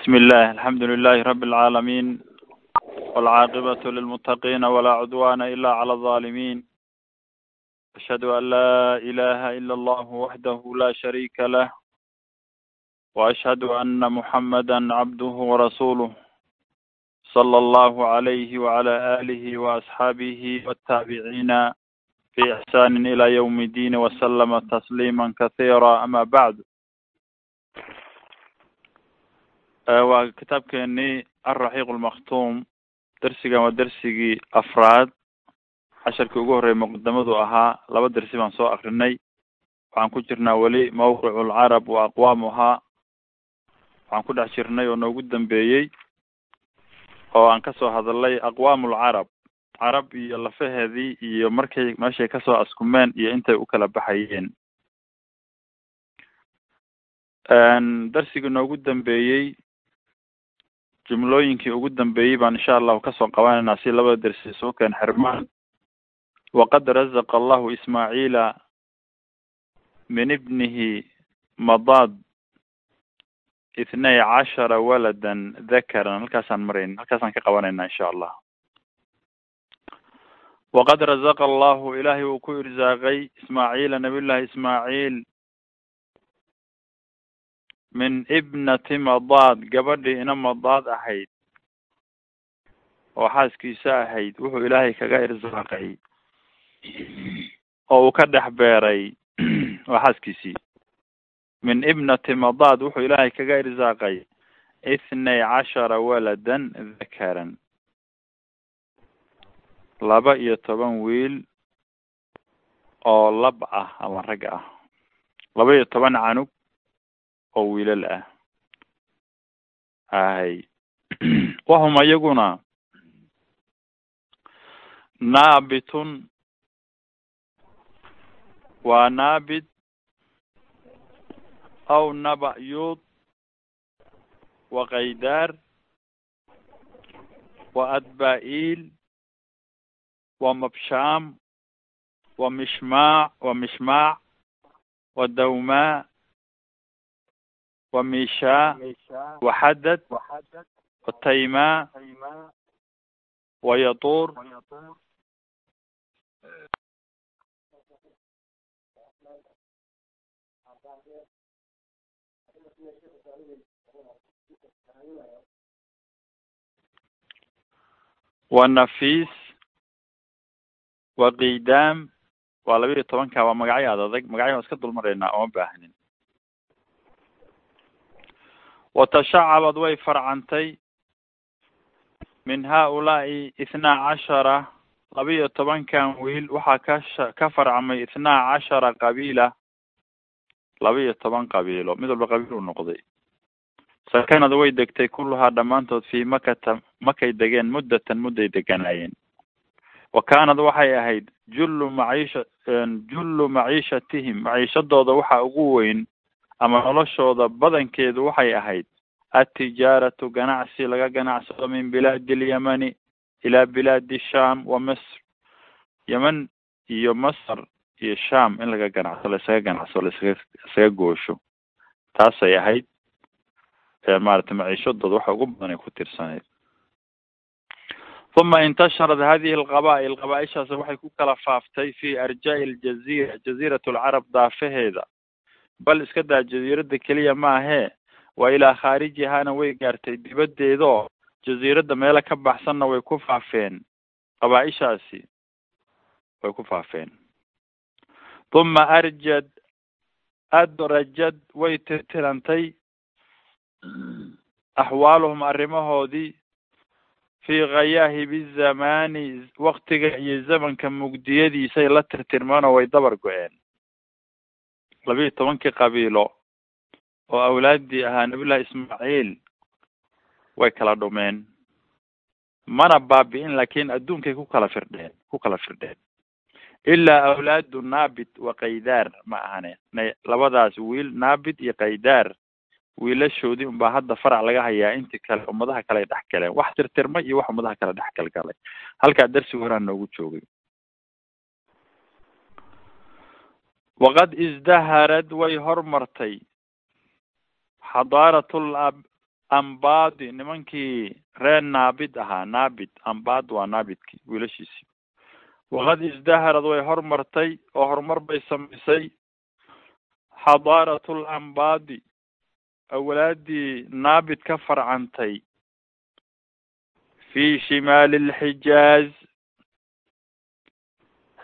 بسم الله الحمد لله رب العالمين والعاقبة للمتقين ولا عدوان إلا على الظالمين أشهد أن لا إله إلا الله وحده لا شريك له وأشهد أن محمدا عبده ورسوله صلى الله عليه وعلى آله وأصحابه والتابعين في إحسان إلى يوم الدين وسلم تسليما كثيرا أما بعد waa kitaabkeenii alraxiiq lmaktuum dersigan waa dersigii afraad. Casharkii ugu horreeyay muqadamadu ahaa laba dersi baan soo akrinay. Waxaan ku jirnaa weli mawqicu lcarab wa aqwaamuhaa waxaan ku dhex jirnay oo noogu dambeeyey oo aan ka soo hadalnay aqwaamu lcarab carab. Iyo lafaheedii iyo markay meeshay ka soo askumeen iyo intay u kala baxayeen. Darsigii noogu dambeeyey jumlooyinkii ugu dambeeyey baan insha allahu ka soo qabanaynaa si labada dersi isugu keen xirmaan. Waqad razaqa allahu ismaaciila min ibnihi madad ithnay cashara waladan dhakaran. Halkaasaan marayn halkaasaan ka qabanayna insha allah waqad razaqa allahu ilaahay uu ku irsaaqay ismaaciila nabiyullahi ismaaciil min ibnati madaad gabadhii ina madaad ahayd oo xaaskiisa ahayd wuxuu ilaahay kaga irsaaqay oo uu ka dhex beeray waa xaaskiisii. Min ibnati madaad wuxuu ilaahay kaga irsaaqay ithnay cashara waladan dhakaran. Laba iyo toban wiil oo lab ah ama rag ah. Laba iyo toban canug oo wiilal ah hay wahum ayaguna naabitun waa naabit aw nabayuud wa kaydaar wa adba-iil wa mabshaam wa mishmaac wa mishmaac wa dawmaa وميشاء وحدد وتيماء ويطور ونفيس وقيدام waa laba iyo tobanka waa magacyo ad adag magacyo waan iska dul maraynaa ooma baahnin watashacabad way farcantay min haa-ulaa'i ithnaa cashara laba iyo tobankan wiil waxaa kasha ka farcamay ithnaa cashara qabiila laba iyo toban qabiilo mid walba qabiil uu noqday. Sakanad way degtay kulluhaa dhammaantood fii makata makay degeen muddatan mudday deganaayeen wa kaanad waxay ahayd jullu maciisha jullu maciishatihim maciishadooda waxaa ugu weyn ama noloshooda badankeedu waxay ahayd altijaaratu ganacsi laga ganacsado min bilaadi alyamani ilaa bilaadi sham wa misr yeman iyo masr iyo sham in laga ganacso laisaga ganacso laisaga isaga goosho. Taasay ahayd maarata maciishadooda waxa ugu badan ay ku tirsanayd uma intasharat hadihi alqaba'il qabaa-ishaas waxay ku kala faaftay fi arjaa'i aljazira jaziirat alcarab daafaheeda bal iska daa jaziiradda keliya maahee waa ilaa khaarijihaana way gaartay dibaddeedoo jaziiradda meelo ka baxsanna way ku faafeen. Qabaa-ishaasi way ku faafeen. Uma arjad adrajad way tirtirantay. Axwaaluhum arrimahoodii fii khayaahibi zamaani waktiga iyo zamanka mugdiyadiisay la tirtirmeenoo way dabar go-een labiiyo tobankii qabiilo oo awlaaddii ahaa nabiyullahi ismaaciil way kala dhumeen. Mana baabi'in laakiin adduunkay ku kala firdheen ku kala firdheen. Ilaa awlaadu naabit wa kaydaar ma ahane. Na labadaas wiil naabit iyo kaydaar wiilashoodii unbaa hadda farac laga hayaa intii kale ummadaha kale ay dhex galeen. Wax tirtirma iyo wax ummadaha kale dhex galgalay. Halkaa darsigu horaan noogu joogay waqad isdaharad way hormartay xadaaratul ab ambadi nimankii reer naabid ahaa naabid ambad waa naabidkii wiilashiisii waqad isdaharad way hormartay oo horumar bay samaysay xadaaratu lambadi awlaadii naabid ka farcantay fi shimaali lxijaaz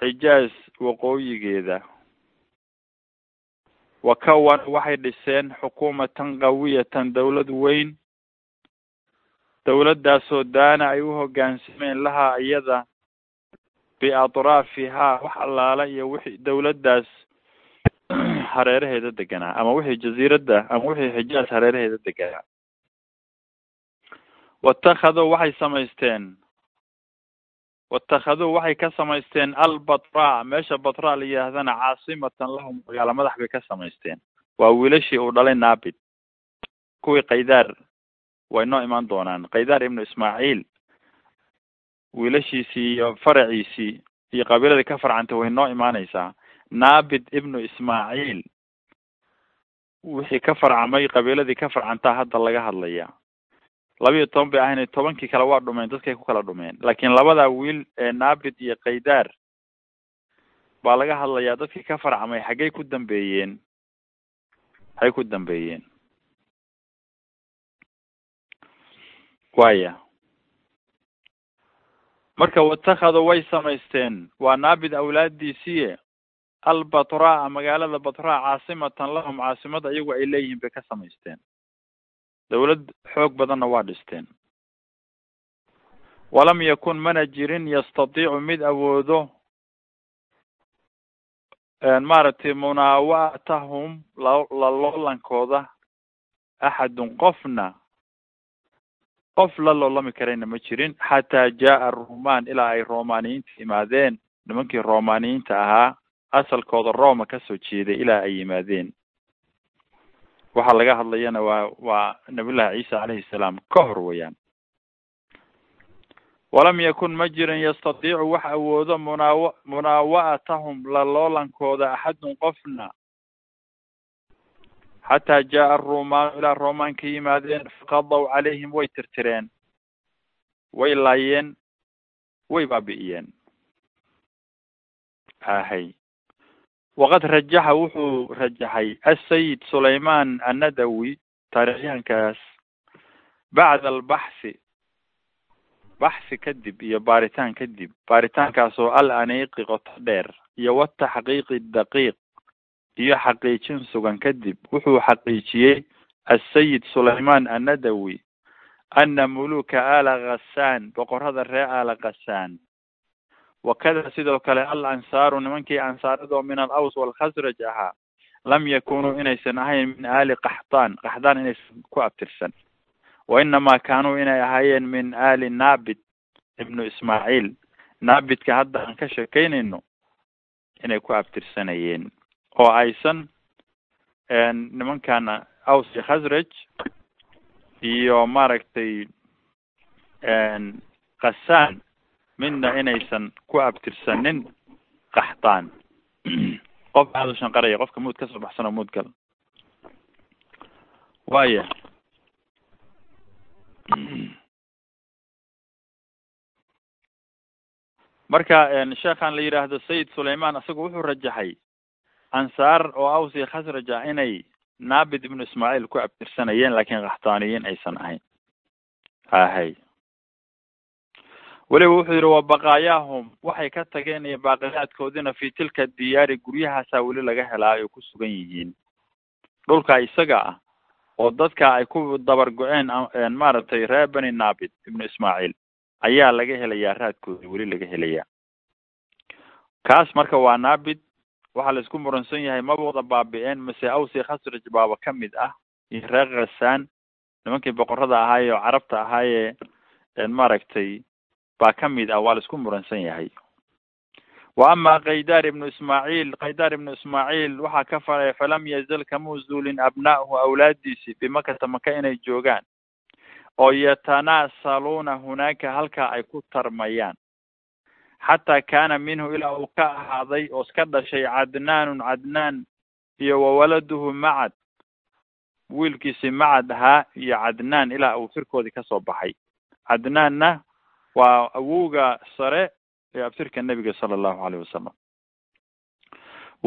xijaaz waqooyigeeda wakawan waxay dhiseen xukuumatan qawiyatan dawlad weyn. Dawladdaasoo daana ay u hoggaansameen lahaa iyada biatraafihaa wax allaala iyo wixii dawladdaas hareeraheeda deganaa ama wixii jaziiradda ama wixii xijaaz hareeraheeda deganaa watakhaduu waxay samaysteen watakhaduu waxay ka samaysteen albatra. Meesha batra la yidhaahdana caasimatan lahum magaalo madax bay ka samaysteen. Waa wiilashii uu dhalay naabid kuwii qaydaar way noo imaan doonaan. Qaydaar ibnu ismaaciil wiilashiisii iyo faraciisii iyo qabiiladii ka farcantay way noo imaanaysaa. Naabid ibnu ismaaciil wixii ka farcamay qabiiladii ka farcantaa hadda laga hadlaya labiiyo toban bay ahayn tobankii kale waa dhumeen dadkay ku kala dhumeen. Laakiin labada wiil ee naabid iyo qaydaar baa laga hadlayaa dadkii ka farcamay xaggey ku dambeeyeen maxay ku dambeeyeen. Waya marka watakhadu way samaysteen waa naabid awlaadiisiiye albatra magaalada batra caasimatan lahum caasimada iyagu ay leeyihiin bay ka samaysteen dawlad xoog badanna waa dhisteen. Walam yakun mana jirin yastatiicu mid awoodo maaragtay munaawatahum la laloolankooda axadun qofna qof la loolami karayna ma jirin xataa jaa rumaan ilaa ay romaniyiinta yimaadeen nimankii romaniyiinta ahaa asalkooda roma ka soo jeeday ilaa ay yimaadeen waxaa laga hadlayana waa waa nabiyullahi ciisa calayhi salaam ka hor weeyaan. Walam yakun ma jirin yastatiicu wax awoodo munaawa munaawa'atahum la loolankooda axadun qofna. Xataa jaa arumaanu ilaa romaan ka yimaadeen faqadaw calayhim way tirtireen. Way laayeen way baabi'iyeen. Ahay waqad rajaxa wuxuu rajaxay asayid sulayman annadawi taarikhyahankaas bacda albaxthi baxthi kadib iyo baaritaan kadib baaritaankaasoo al aniiqi qoto dheer iyo wataxqiiqi daqiiq iyo xaqiijin sugan kadib wuxuu xaqiijiyey asayid sulayman annadawi ana muluka ala khasaan boqorada ree ala khasaan wakada sidoo kale al ansaaru nimankii ansaaradoo min al aws walkhasraj ahaa lam yakunuu inaysan ahayn min aali qaxtaan qaxtaan inaysan ku abtirsan wa inamaa kaanuu inay ahaayeen min aali naabid ibnu ismaaciil naabidka hadda aan ka sheekeynayno inay ku abtirsanayeen oo aysan nimankana aws iyo khasraj iyo maaragtay khasaan midna inaysan ku abtirsanin qaxtaan qof aada u shanqaraya qofka muud ka soo baxsan oo muud gal waya marka sheekhan la yidhaahdo sayid sulayman isagu wuxuu rajaxay ansaar oo aws iyo khasraj ah inay naabid ibnu ismaaciil ku abtirsanayeen laakiin qaxtaaniyiin aysan ahayn. Ahay weliba wuxuu yidhi wa baqaayaahum waxay ka tageen iyo baaqiyaadkoodina fi tilka diyaari guryahaasaa weli laga helaa ay ku sugan yihiin. Dhulka isaga ah oo dadka ay ku dabar go-een maaragtay reer beni naabid ibnu ismaaciil ayaa laga helayaa raadkooda weli laga helayaa. Kaas marka waa naabid waxaa la isku muransan yahay maba baabi'een mase awsi khasraj baaba ka mid ah iyo reer khasaan nimankii boqorada ahaaye oo carabta ahaaye maaragtay baa ka mid ah waa la isku muransan yahay. Wa ama kaydaar ibnu ismaaciil kaydaar ibnu ismaaciil waxaa ka faray falam yazal kamuu zuulin abna'uhu awlaadiisi bimakata maka inay joogaan. Oo yatanaasaluuna hunaaka halkaa ay ku tarmayaan. Xataa kaana minhu ilaa uu ka ahaaday oo iska dhashay cadnaanun cadnaan iyo wawaladuhu macad. Wiilkiisii macad ahaa iyo cadnaan ilaa uu firkoodii ka soo baxay. Cadnaanna waa awowga sare ee abtirka nebiga sala allahu caleyh wasalam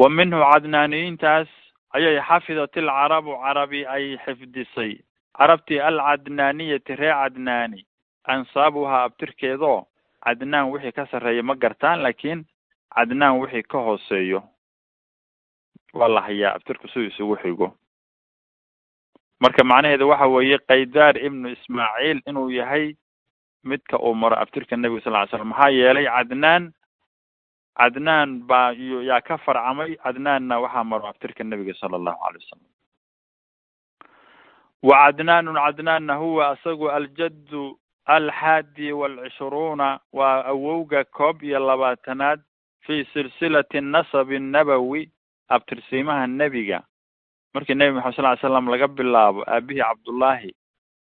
wa minhu cadnaaniyiintaas ayay xafidat ilcarabu carabi ay xifdisay. Carabtii alcadnaaniyati ree cadnaani. Ansaabuhaa abtirkeedoo cadnaan wixii ka sarreeya ma gartaan laakiin cadnaan wixii ka hooseeyo. Waa la hayaa abtirku siduu isugu xigo. Marka macnaheedu waxa weeye qaydaar ibnu ismaaciil inuu yahay midka uu maro abtirka nebiga sal ly slam maxaa yeelay cadnaan cadnaan baa yaa ka farcamay cadnaanna waxaa maro abtirka nebiga sala allahu alay wasalam wa cadnaanun cadnaanna huwa isagu aljaddu alxaadi walcishruuna waa awowga koob iyo labaatanaad fi silsilati nasabi nabowi abtirsiimaha nebiga. Markii nebi maxamed sal ly slam laga bilaabo aabihii cabdullaahi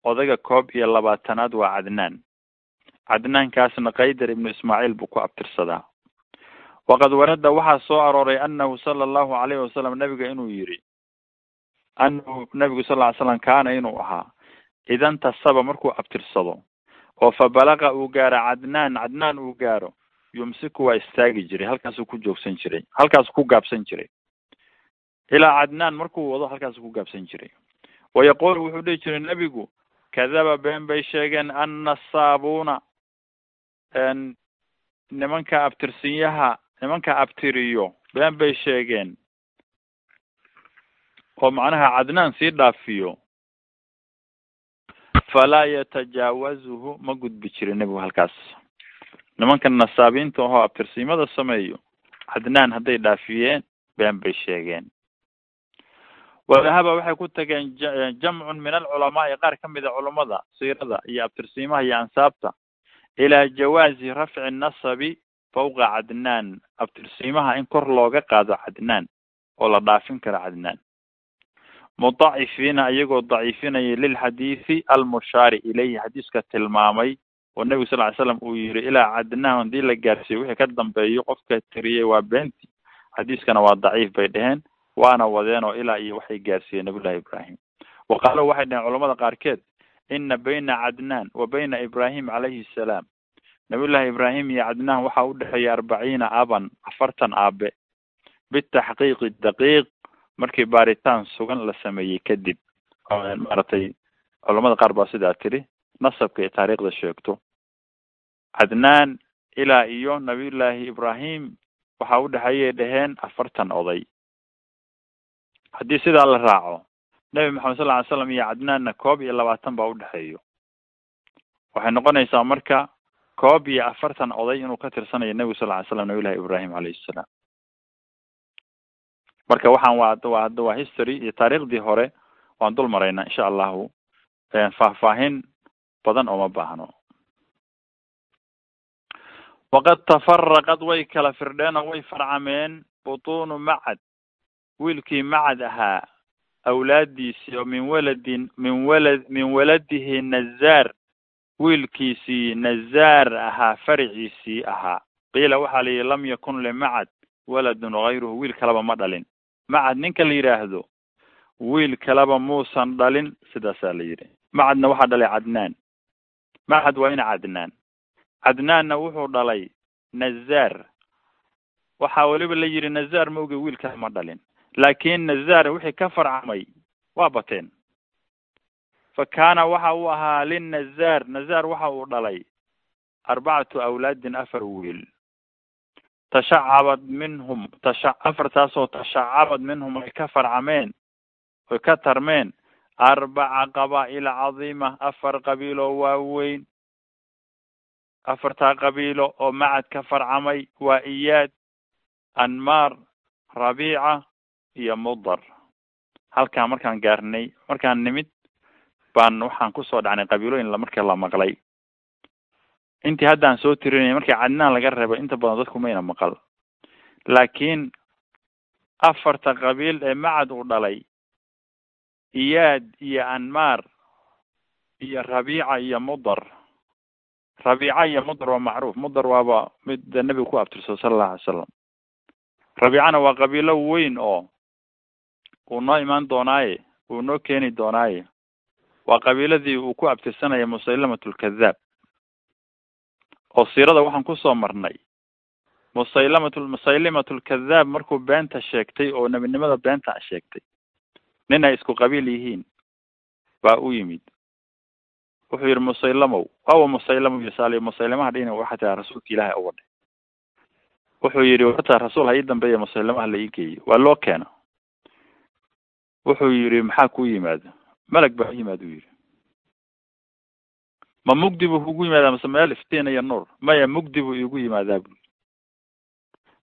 odayga koob iyo labaatanaad waa cadnaan cadnaankaasna kaydar ibnu ismaaciil buu ku abtirsadaa waqad warada waxaa soo arooray anahu sala allahu alayhi wasalam nebiga inuu yidhi anahu nebigu sal ly slam kaana inuu ahaa. Idan tasaba markuu abtirsado oo fa balaqa uu gaaro cadnaan cadnaan uu gaaro yumsiku waa istaagi jiray halkaasuu ku joogsan jiray halkaasuu ku gaabsan jiray. Ilaa cadnaan markuu wado halkaasuu ku gaabsan jiray. Wayaquulu wuxuu dhihi jiray nebigu kadaba been bay sheegeen annasaabuuna nimanka abtirsinyaha nimanka abtiriyo been bay sheegeen. Oo macnaha cadnaan sii dhaafiyo. Falaa yatajaawazuhu ma gudbi jirin nebigu halkaas. Nimanka nasaabiinta ahoo abtirsiimada sameeyo cadnaan hadday dhaafiyeen been bay sheegeen. Wadahaba waxay ku tageen jamcun min alculamaai qaar ka mida culammada siirada iyo abtirsiimaha iyo ansaabta ilaa jawaazi rafci nasabi fawqa cadnaan abtirsiimaha in kor looga qaado cadnaan oo la dhaafin karo cadnaan mudacifiina iyagoo daciifinaya lilxadiidi almushaari ilayhi xadiiska tilmaamay oo nebigu sal ly slam uu yihi ilaa cadnaan haddii la gaarsiiyo wixii ka dambeeyo qofka tiriyey waa beenti xadiiskana waa daciif bay dheheen waana wadeen oo ilaa iyo waxay gaarsiiyeen nabiyullahi ibraahim wa qaalo waxay dheheen culamada qaarkeed ina bayna cadnaan wa bayna ibraahim calayhi salaam. Nabiyullahi ibraahim iyo cadnaan waxaa u dhexeeya arbaciina aban afartan aabe. Bitaxqiiqi daqiiq markii baaritaan sugan la sameeyey kadib. Maaragtay culamada qaar baa sidaa tiri nasabka iyo taariikhda sheegto. Cadnaan ilaa iyo nabiyullaahi ibraahim waxaa u dhexeeyay dheheen afartan oday. Haddii sidaa la raaco nebi maxamed sal ly slam iyo cadnaanna koob iyo labaatan baa udhexeeyo waxay noqonaysaa marka koob iyo afartan oday inuu ka tirsanayo nebigu sal ly slam nabiyullahi ibraahim calayhi salaam. Marka waxaan waa waa waa history iyo taariikhdii hore waan dul maraynaa insha allahu faahfaahin badan ooma baahno. Waqad tafaraqad way kala firdheen oo way farcameen butuunu macad wiilkii macad ahaa awlaadiisii oo min waladin min walad min waladihi nazaar. Wiilkiisii nazaar ahaa fariciisii ahaa. Qiila waxaa la yidhi lam yakun limacad waladun gayruhu wiil kaleba ma dhalin. Macad ninka la yidhaahdo wiil kaleba muusan dhalin sidaasaa la yidhi. Macadna waxaa dhalay cadnaan. Macad waa ina cadnaan. Cadnaanna wuxuu dhalay nazaar. Waxaa weliba la yidhi nazaar ma oge wiil kale ma dhalin laakin nazaar wixii ka farcamay waa bateen. Fa kaana waxa uu ahaa linnazaar nazaar waxa uu dhalay arbacatu awlaadin afar wiil. Tashacabad minhum tasha afartaasoo tashacabad minhum ay ka farcameen oy ka tarmeen arbaca qabaa'ila cadiima afar qabiilo waaweyn. Afartaa qabiilo oo macad ka farcamay waa iyaad anmaar rabiica iyo mudar. Halkaa markaan gaarnay markaan nimid baan waxaan ku soo dhacnay qabiilooyin markii la maqlay. Intii haddaan soo tirinay markii cadnaan laga reebay inta badan dadku mayna maqal. Laakiin afarta qabiil ee macad uu dhalay iyaad iyo anmaar iyo rabiica iyo mudar. Rabiica iyo mudar waa macruuf. Mudar waaba mid nebiga ku abtirsado sala allahu alay salam rabiicana waa qabiilo weyn oo uu noo imaan doonaaye wuu noo keeni doonaaye waa qabiiladii uu ku abtirsanaya musaylamatulkadaab oo siirada waxaan ku soo marnay. Musaylamatu musaylimatulkadaab markuu beenta sheegtay oo nebinimada beenta sheegtay nin ay isku qabiil yihiin baa u yimid. Wuxuu yihi musaylamow waawa musaylamo iyo saaliyo musaylamaha dhina waxaa tiraa rasuulka ilaahay uga dhe wuxuu yidhi horta rasuul ha ii dambeeya musaylamaha la ii geeyo waa loo keena wuxuu yidhi maxaa ku yimaada? Melag baa yimaad u yidhi. Ma mugdi buu kugu yimaadaa mase meel iftiin iyo nuur maya mugdi buu iigu yimaadaa bu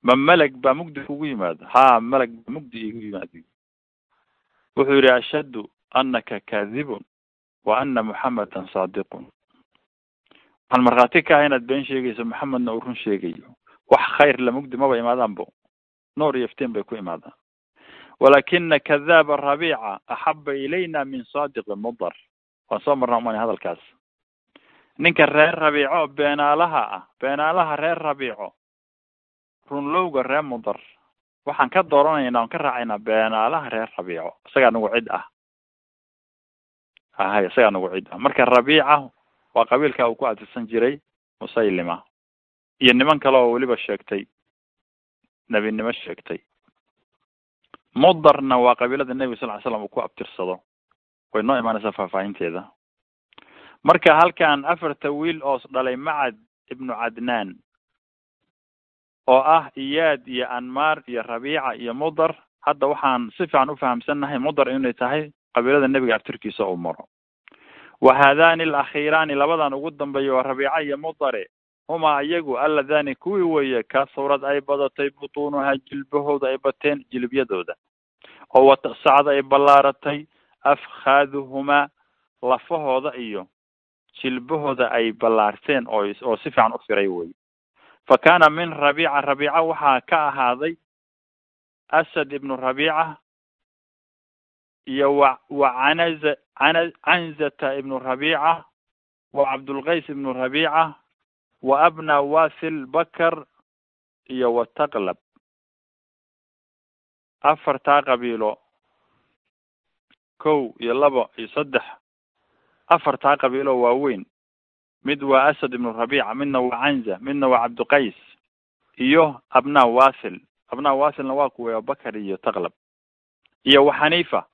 ma meleg baa mugdi kugu yimaada? Ha meleg baa mugdi iigu yimaada wuxuu yidhi ashhadu anaka kaadibun wa ana muxamedan saadiqun. Waxaan markhaati ka ahay inaad been sheegayso maxamedna uu run sheegayo. Wax khayr la mugdi maba imaadaanbo nuur iyo iftiin bay ku imaadaan walakina kadaaba rabiica axaba ilayna min saadiqi mudar waan soo marnaa umani hadalkaas ninka reer rabiico beenaalaha ah beenaalaha reer rabiico runlowga reer mudar waxaan ka dooranaynaa on ka raacaynaa beenaalaha reer rabiico isagaa nagu cid ah ahay isagaa nagu cid ah marka rabiica waa qabiilka uu ku atirsan jiray musaylima iyo niman kale oo weliba sheegtay nebinimo sheegtay mudarna waa qabiilada nebiga sal ly slam uu ku abtirsado. Way noo imaanaysaa faahfaahinteeda. Marka halkan afarta wiil oo dhalay macad ibnu cadnaan oo ah iyaad iyo anmar iyo rabiica iyo mudar hadda waxaan si fiican ufahamsannahay mudar inay tahay qabiilada nebiga abtirkiisa uu maro. Wa haadani alakhiiraani labadan ugu dambeeya waa rabiica iyo mudare humaa iyagu alladani kuwii weeye kasurad ay badatay butuunuha jilbahooda ay bateen jilibyadooda oo watasacad ay ballaaratay afkhaaduhumaa lafahooda iyo jilbahooda ay ballaarteen oo oo si fiican u firay wey fa kaana min rabiica rabiica waxaa ka ahaaday asad ibnu rabiica iyo wa wa canaza cana canzata ibnu rabiica wa cabdulqays ibnu rabiica wa abna wasil bakar iyo wa taqlab. Afartaa qabiilo kow iyo laba iyo saddex. Afartaa qabiilo waaweyn mid waa asad ibnu rabiica midna waa canza midna waa cabdiqays iyo abnaa wasil. Abnaa wasilna waa kuwa bakar iyo taqlab. Iyo wa xaniifa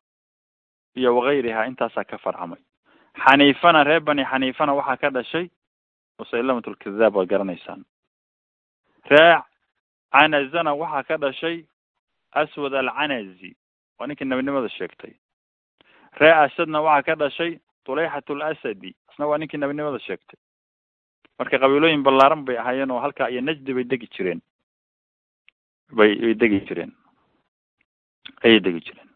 iyo wakayriha intaasaa ka farcamay xaniifana reer bani xaniifana waxaa ka dhashay musaylamat lkadaab waad garanaysaan reer canazana waxaa ka dhashay aswad alcanazi waa ninkii nabinimada sheegtay reer asadna waxaa ka dhashay tuleyxat lasadi isna waa ninkii nabinimada sheegtay marka qabiilooyin ballaaran bay ahaayeen oo halkaa iyo najdi bay degi jireen bay bay degi jireen ayay degi jireen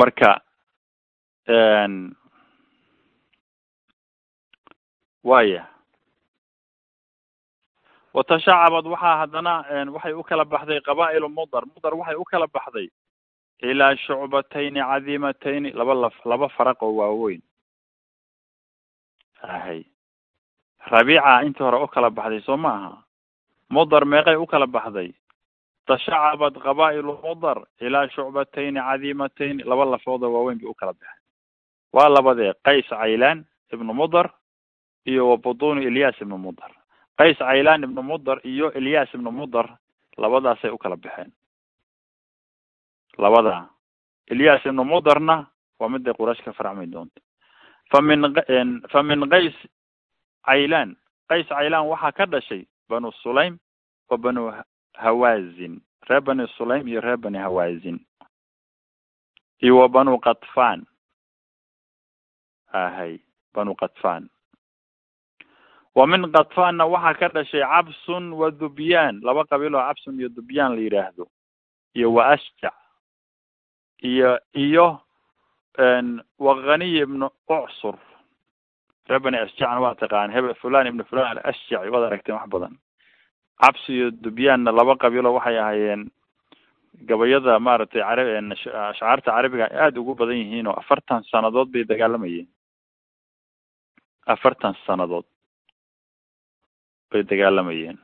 marka waya watashacabad waxaa haddana waxay u kala baxday qabaa'ilu mudar. Mudar waxay u kala baxday ilaa shucbatayni cadiimatayni laba laf laba faraq oo waaweyn. Ahay. Rabiica intii hore u kala baxday soo ma aha. Mudar meeqay u kala baxday. Tashacabad qabaa'ilu mudar ilaa shucbatayni cadiimatayni laba lafood oo waaweyn bay u kala baxeen waa labadee qays caylaan ibnu mudar iyo wa butuni ilyas ibnu mudar. Qays caylaan ibnu mudar iyo ilyas ibnu mudar labadaasay u kala baxeen. Labada. Ilyas ibnu mudarna waa miday quraysh ka farcmay doonto. Fa min fa min qays caylaan qays caylaan waxaa ka dhashay banu sulaym wa banu hawazin. Reer bani sulaym iyo reer bani hawazin. Iyo wa banu katfan ahay banu katfan wa min katfanna waxaa ka dhashay cabsun wa dubyaan laba qabiil cabsun iyo dubyaan la yidhaahdo iyo wa ashjac iyo iyo wakhaniy ibnu ucsur. Reer bani ashjacna waa taqaan. Hebe fulan ibnu fulan alashjaci waad aragteen wax badan. Cabsi iyo dubyaanna laba qabiilo waxay ahaayeen gabayada maaragtay cara ashcaarta carabiga aada ugu badan yihiin oo afartan sanadood bay dagaalamayeen afartan sanadood bay dagaalamayeen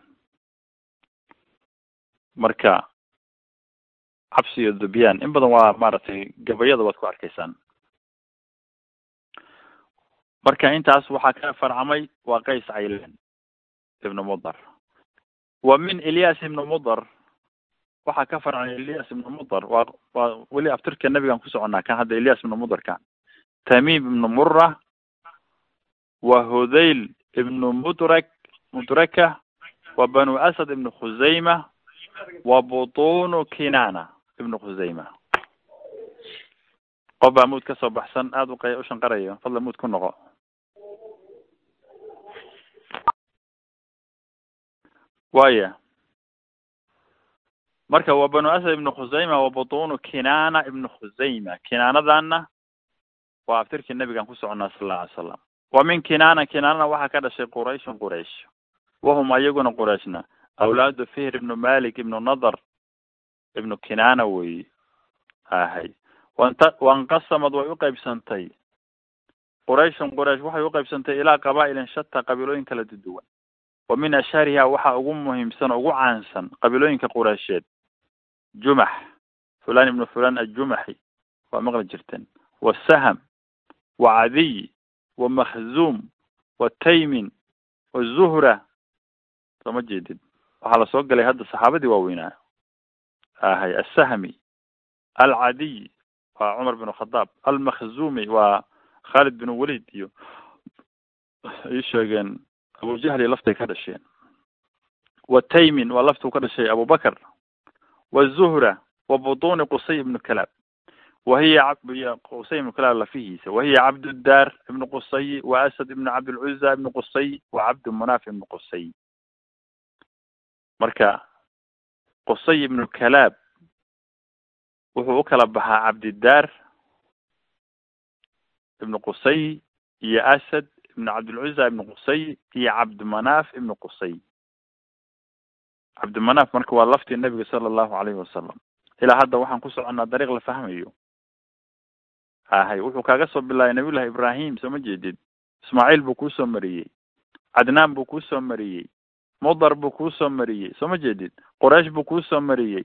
marka cabsi iyo dubyaan in badan waa maaragtay gabayada waad ku arkaysaan. Marka intaas waxaa ka farcamay waa qays caylan ibnu mudar. Wa min ilyas ibnu mudar waxaa ka farcamay ilyas ibnu mudar. Waa waa weli aftirka nabigaan ku soconnaa kan hadda ilyas ibnu mudarka tamim ibnu mura wa hudayl ibnu mudrak mudraka wa banu asad ibnu khusayma wa butunu kinana ibnu khusayma qof baa muud ka soo baxsan aada uq u fadla muud ku noqo. Waya marka wa banu asad ibnu khusayma wa butunu kinana ibnu khusayma kinaanadana waa aftirkii nabigaan ku soconaa sal alla alay slam wa min kinana kinanana waxaa ka dhashay qurayshun quraysh wahum ayaguna qurayshna awlaadu fihr ibnu malik ibnu nadar ibnu kinana weyi ahay wanta wanqasamad way uqaybsantay qurayshun quraysh waxay uqaybsantay ilaa qabaa'ilin shata qabiilooyin kala duduwan wa min ashhariha waxaa ugu muhiimsan oo ugu caansan qabiilooyinka quraysheed jumax fulan ibnu fulan ajumaxi waa maqli jirteen wa saham wa cadiy wa makhzuum wa taymin wa zuhra soo ma jeedid waxaa la soo galay hadda saxaabadii waaweynaa ahay asahmi alcadiy waa cumar bin khadaab. Almakhzumi waa khalid bin walid iyo ay sheegeen abujahli laftay ka dhasheen. Wa taymin waa laftuu ka dhashay abubakr wa zuhra wa butuni qusay ibnu kalaab. Wahiya qusay ibnu kalaab lafihiisa. Wahiya cabdudar ibnu qusay wa asad ibnu cabdilcuza ibnu qusay wa cabdu munaf ibnu qusay marka qusay ibnu kalaab wuxuu u kala baxaa cabdidaar ibnu qusay iyo asad ibnu cabdilcuza ibnu qusay iyo cabdimanaaf ibnu qusay. Cabdimanaaf marka waa laftii nabiga sala allahu alayhi wasalam ilaa hadda waxaan ku soconnaa dariiq la fahmayo. Ahay wuxuu kaaga soo bilaabay nabiyullahi ibrahim soo ma jeedid ismaaciil buu kuusoo mariyey. Cadnaan buu kuusoo mariyey mudar buu kuusoo mariyey soo ma jeedid quraysh buu kuusoo mariyey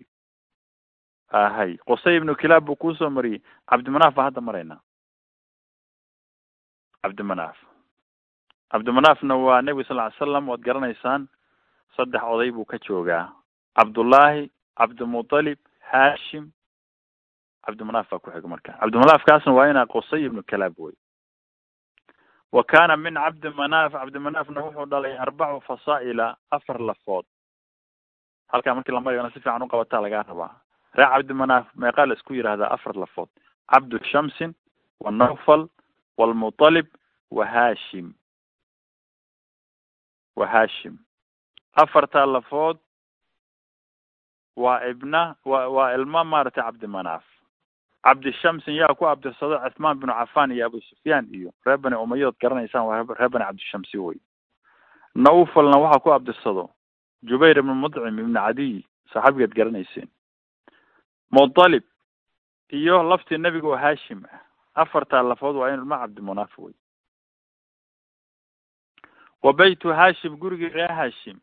ahay. Qusay ibnu kilaab buu kuusoo mariyey cabdimanaaf baa hadda maraynaa cabdimanaaf cabdimanaafna waa nebiga sal ly slam waad garanaysaan saddex oday buu ka joogaa cabdullaahi cabdimutalib hashim. Cabdimanaaf baa ku xiga marka. Cabdimanaafkaasna waa inaa qusay ibnu kalaab wey wa kana min cabdimanaaf cabdimanaafna wuxuu dhalay arbacu fasaa'ila afar lafood halkaa markii lamarigana si fiican uqabataa lagaa rabaa ree cabdimanaaf meeqaa la isku yidhahdaa afar lafood cabdu shamsin wa nawfal walmutalib wa hashim wa hashim afartaa lafood waa ibna wa waa ilma maaragtay cabdimanaaf cabdishamsin yaa ku abdirsado cuthmaan binu cafan iyo abu sufyaan iyo reer bani umayood garanaysaan waa reer bani cabdishamsi wey nawfalna waxaa ku abdirsado jubayr ibnu mudcim ibnu cadiy saxaabigeed garanayseen. Mutalib iyo laftii nebiga oo hashim ah afartaa lafood waa in ilma cabdimanaaf wey wa beytu hashim gurigii ree hashim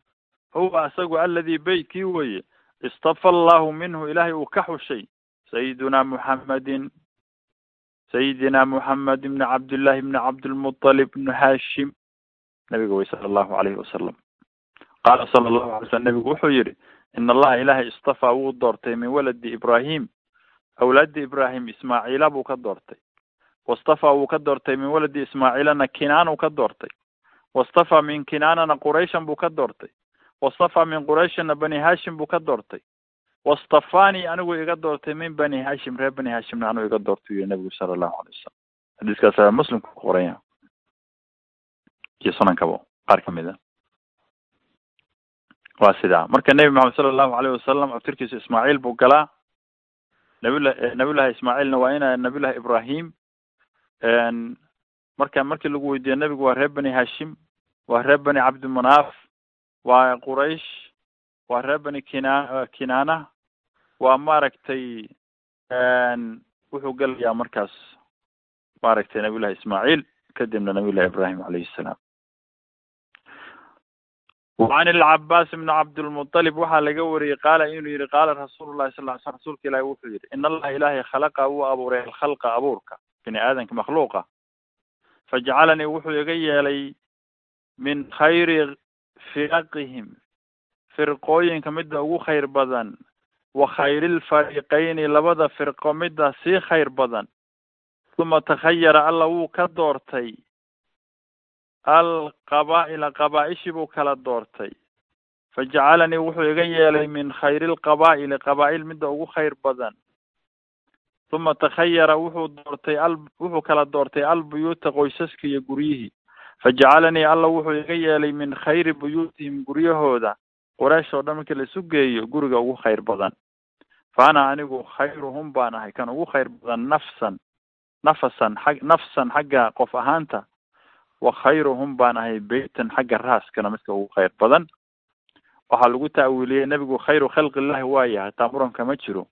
huwa isagu aladi beytkii weye istafa allahu minhu ilaahay uu ka xushay sayiduna muxamedin sayidina muxamed ibni cabdillahi ibni cabdilmutalib ibnu hashim nabiga wey sala allahu alayhi wasalam qaala sala allahu alay slam nabigu wuxuu yihi in allaha ilaahay istafaa wuu doortay min waladi ibrahim awlaadi ibrahim ismaaciila buu ka doortay wastafaa wuu ka doortay min waladi ismaaciilana kinaanuu ka doortay wastafaa min kinaanana qurayshan buu ka doortay wastafaa min qurayshina bani hashim buu ka doortay wastafani anigu iga doortay min bani hashim reer bani hashimna anigu iga doortay yiri nabigu sala allahu alay wasalam xadiiskaas muslimka ku qoranya iyo sunankabo qaar ka mid a waa sidaa marka nebi maxamed sala allahu alayhi wasalam abtirkiisa ismaaciil buu galaa. Nabiyla nabiyullahi ismaaciilna waa ina nabiyullahi ibrahim marka markii lagu weydiiye nebigu waa reer bani hashim waa reer bani cabdimanaaf waa quraysh waa reer bani kina kinaana waa maaragtay wuxuu gelayaa markaas maaragtay nabiyullahi ismaaciil kadibna nabiyullahi ibrahim calayhi salaam. Wacan ilcabaas ibni cabdilmuطalib waxaa laga wariyey qaala inuu yihi qaala rasuulu llahi sal sl rasuulka ilahi wuxuu yihi in allaha ilaahay khalaqa wuu abuuray alkhalqa abuurka bini aadanka makhluuqa. Fajcalanii wuxuu iga yeelay min khayri firaqihim firqooyinka midda ugu khayr badan wa khayri lfariqayni labada firqo midda sii khayr badan. Uma takhayara alla wuu ka doortay. Alqabaa'ila qabaa'ishi buu kala doortay. Fajacalanii wuxuu iga yeelay min khayri lqabaa'ili qabaa'il midda ugu khayr badan. Uma takhayara wuxuu doortay al wuxuu kala doortay albuyuuta qoysaska iyo guryihii. Fajacalanii alla wuxuu iga yeelay min khayri buyuutihim guryahooda. Quraysh oo dhan markii la isu geeyo guriga ugu khayr badan fa ana anigu khayruhum baan ahay kan ugu khayr badan nafsan nafasan xag nafsan xagga qof ahaanta wa khayruhum baan ahay beytan xagga raaskana midka ugu khayr badan waxaa lagu ta'wiiliyey nebigu khayru khalqi illahi waa yahay taa muranka ma jiro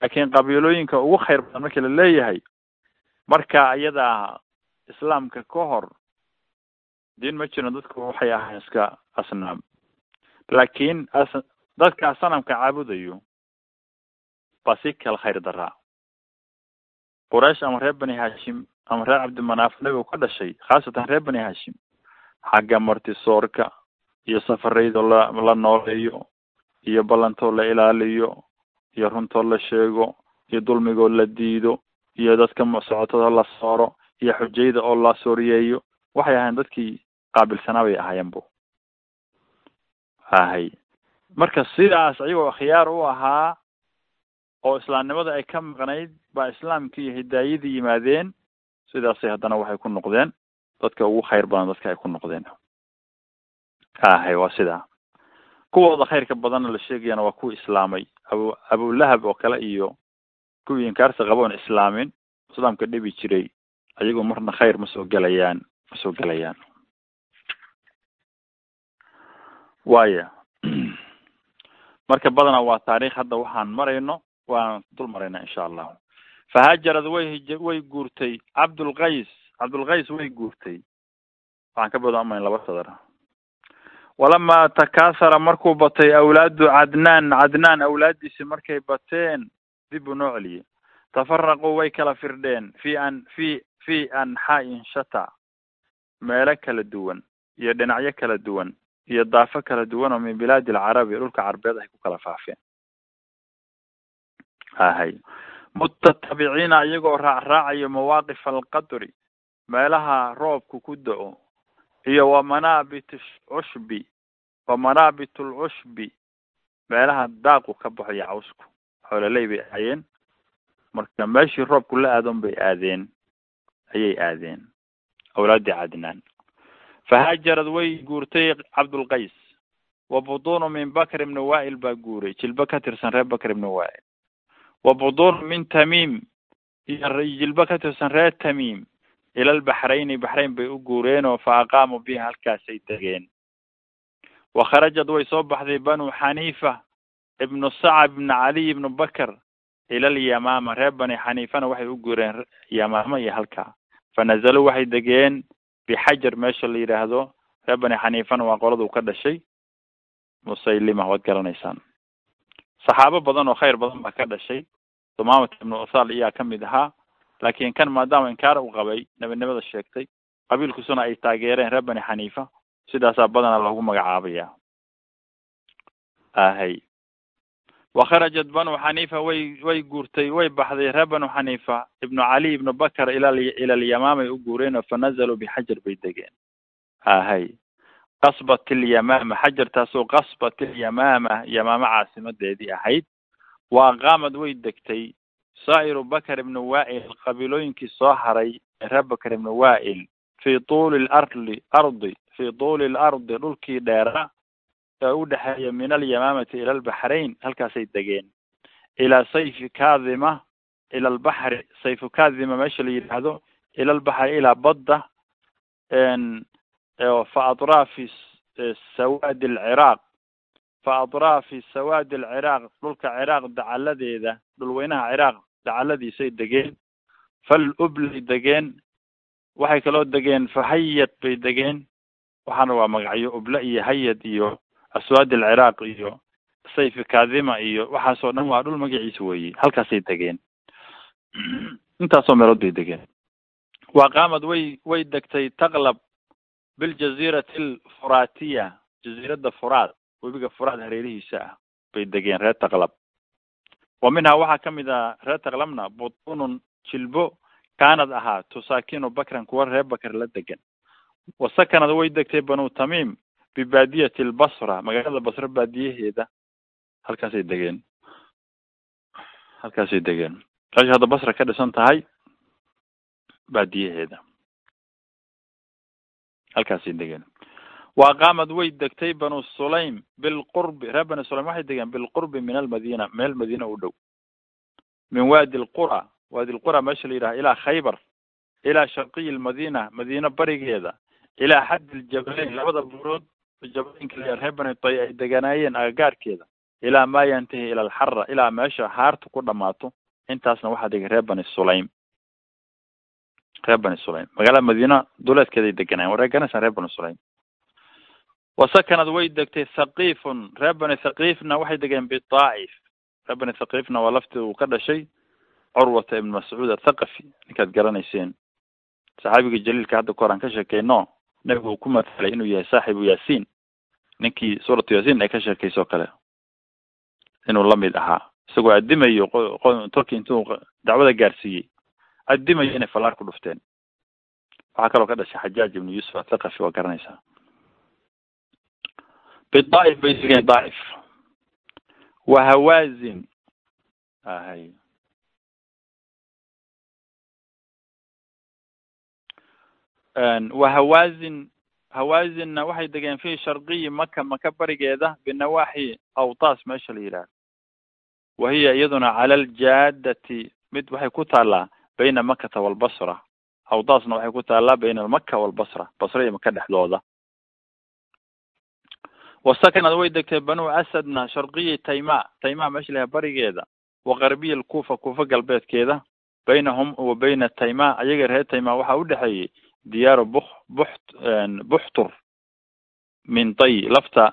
laakiin qabiilooyinka ugu khayr badan markii la leeyahay marka iyada islaamka ka hor diin ma jirin dadku waxay ahayn iska asnaam laakiin as dadka sanamka caabudayo baa si kala khayr daraa quraysh ama reer bani hashim ama reer cabdimanaaf nebigu ka dhashay khaasatan reer bani hashim xagga martisoorka iyo safaraydo la la nooleeyo iyo ballantoo la ilaaliyo iyo runtoo la sheego iyo dulmigoo la diido iyo dadka socotada la sooro iyo xujayda oo la sooriyeeyo waxay ahayn dadkii qaabilsanaa bay ahaayeen bu ahay. Marka sidaas iyagoo khiyaar u ahaa oo islaamnimada ay ka maqnayd baa islaamkii iyo hidaayadii yimaadeen sidaasay haddana waxay ku noqdeen dadka ugu khayr badan dadka ay ku noqdeen. Ahay waa sidaa kuwooda khayrka badanna la sheegayana waa kuwa islaamay. Abu abulahab oo kale iyo kuwii inkaarta qaboon islaamin islaamka dhibi jiray ayagu marna khayr ma soo gelayaan ma soo gelayaan waya marka badanaa waa taariikh hadda waxaan marayno waan dul maraynaa insha allahu. Fahajarad way way guurtay. Cabdulkays cabdulkays way guurtay. Waxaan ka badan amayn laba sadar. Walamaa takaasara markuu batay awlaadu cadnaan cadnaan awlaadiisi markay bateen dib u noo celiyey tafaraquu way kala firdheen fi an fi fi anxaain shata. Meelo kala duwan iyo dhinacyo kala duwan iyo daafo kala duwan oo min bilaadi alcarabi dhulka carbeed ay ku kala faafeen ahay. Mutatabiciina iyagoo raacraacayo mawaaqif alqadri meelaha roobku ku da'o iyo wa manaabit cushbi wa manaabit lcushbi meelaha daaqu ka baxo iyo cawsku xoololey bay ahaayeen marka meeshii roobku la aadon bay aadeen ayay aadeen. Awlaadii cadnaan fahaajarad way guurtay cabdulkays wa butuunu min bakr ibni waail baa guuray. Jilbo ka tirsan reer bakr ibni waail wa butuunu min tamiim iyo jilbo ka tirsan reer tamiim ila lbaxrayni baxrayn bay u guureenoo fa aqaamuu biha halkaasay degeen wa kharajad way soo baxday banu xaniifa ibnu sacab ibnu caliy ibnu bakr ila alyamaama. Reer bani xaniifana waxay u guureen yamaama iyo halkaa fa nazaluu waxay degeen bixajar meesha la yidhaahdo reer bani xaniifana waa qoladu ka dhashay. Musaylima waad garanaysaan saxaabo badan oo khayr badan baa ka dhashay. Dumaamata ibnu uthal iyaa ka mid ahaa laakiin kan maadaama inkaar u qabay nebinimada sheegtay qabiilkusuna ay taageereen reer bani xaniifa sidaasaa badanaa loogu magacaabaya ahay. Wa kharajat banu xaniifa way way guurtay way baxday reer banu xaniifa ibnu cali ibnu bakr ila ila alyamaamay u guureenoo fa nazaluu bixajar bay degeen. Ahay qasbat alyamaama xajartaasoo qasbat alyamaama yamaama caasimadeedii ahayd. Wa aqaamad way degtay. Saa'iru bakr ibni waail qabiilooyinkii soo haray ee reer bakr ibni waail fi tuuli lardi ardi fi tuuli lardi dhulkii dheera ee u dhexeeya min alyamaamati ila albaxrayn halkaasay degeen. Ilaa sayfi kadima ila albaxri sayfu kadima meesha la yidhaahdo ila albaxri ilaa badda fa atraafi sawaadi alciraaq. Fa atraafi sawaadi alciraaq dhulka ciraaq dacaladeeda dhulweynaha ciraaq dacaladiisay degeen. Fal ublay degeen waxay kaloo degeen fahayad bay degeen. Waxaana waa magacyo ubla iyo hayad iyo aswaad alciraaq iyo sayfi kadima iyo waxaasoo dhan waa dhul magaciisa weeye halkaasay degeen. Intaasoo meelood bay degeen. Waa qaamad way way degtay taqlab biljazirati alfuratiya jaziiradda furaad webiga furaad hareerihiisa ah bay degeen reer taqlab wa minhaa waxaa ka mid ah reer taqlabna butunun jilbo kaanad ahaa tusaakinu bakran kuwa reer bakar la degan wa sakanad way degtay banu tamim bibaadiyati lbasra magaalada basra baadiyaheeda halkaasay degeen halkaasay degeen meesha hadda basra ka dhisan tahay baadiyaheeda halkaasay degeen. Wa qaamad way degtay banu sulaym bilqurbi reer banu sulaym waxay degeen bilqurbi min almadina meel madiina u dhow. Min waadi lqura waadi lqura meesha la yidhaha ilaa khaybar ilaa sharqiyi lmadina madiina barigeeda ilaa xaddi ljabalayn labada buurood jabalaynka la reer bani tay ay deganaayeen agagaarkeeda ilaa maa yantahi ila alxara ilaa meesha haarta ku dhamaato intaasna waxaa degay reer bani sulaym reer bani sulaym magaalada madiina duleedkeeday deganayen wareeganaysaa reer bani sulaym wa sakanad way degtay thaqifun reer bani thaqifna waxay degeen bidaa'if reer bani thaqifna waa laftii uu ka dhashay curwata ibn mascuud athaqafi ninkaad garanayseen saxaabiga jaliilka hadda ka hor aan ka sheekeyno nebigu uu ku mathalay inuu yahay saaxibu yaasiin ninkii suuratu yaasiin ay ka sheekayso kale. Inuu la mid ahaa isagoo addimayo tolki intuu dacwada gaarsiiyey addimayo inay fallaar ku dhufteen. Waxaa kaloo ka dhashay xajaaj ibnu yuusuf athaqafi waa garanaysaa. Bidaa'if bay degeen daa'if. Wa hawaazin ahay. Wa hawaazin hawaazinna waxay degeen fi sharqiyi maka maka barigeeda binawaaxi awtaas meesha la yidhaahdo. Wa hiya iyaduna cala aljaadati mid waxay ku taallaa bayna makata walbasra awtaasna waxay ku taallaa bayna almaka walbasra basra iyo maka dhexdooda. Wasakanad way degtay banu asadna sharqiyi tayma tayma meesha layaha barigeeda wa qarbiya alkuufa kuufa galbeedkeeda. Baynahum wa bayna tayma ayaga reer tayma waxaa udhexeeyey diyaaru buk buxt buxtur min tay lafta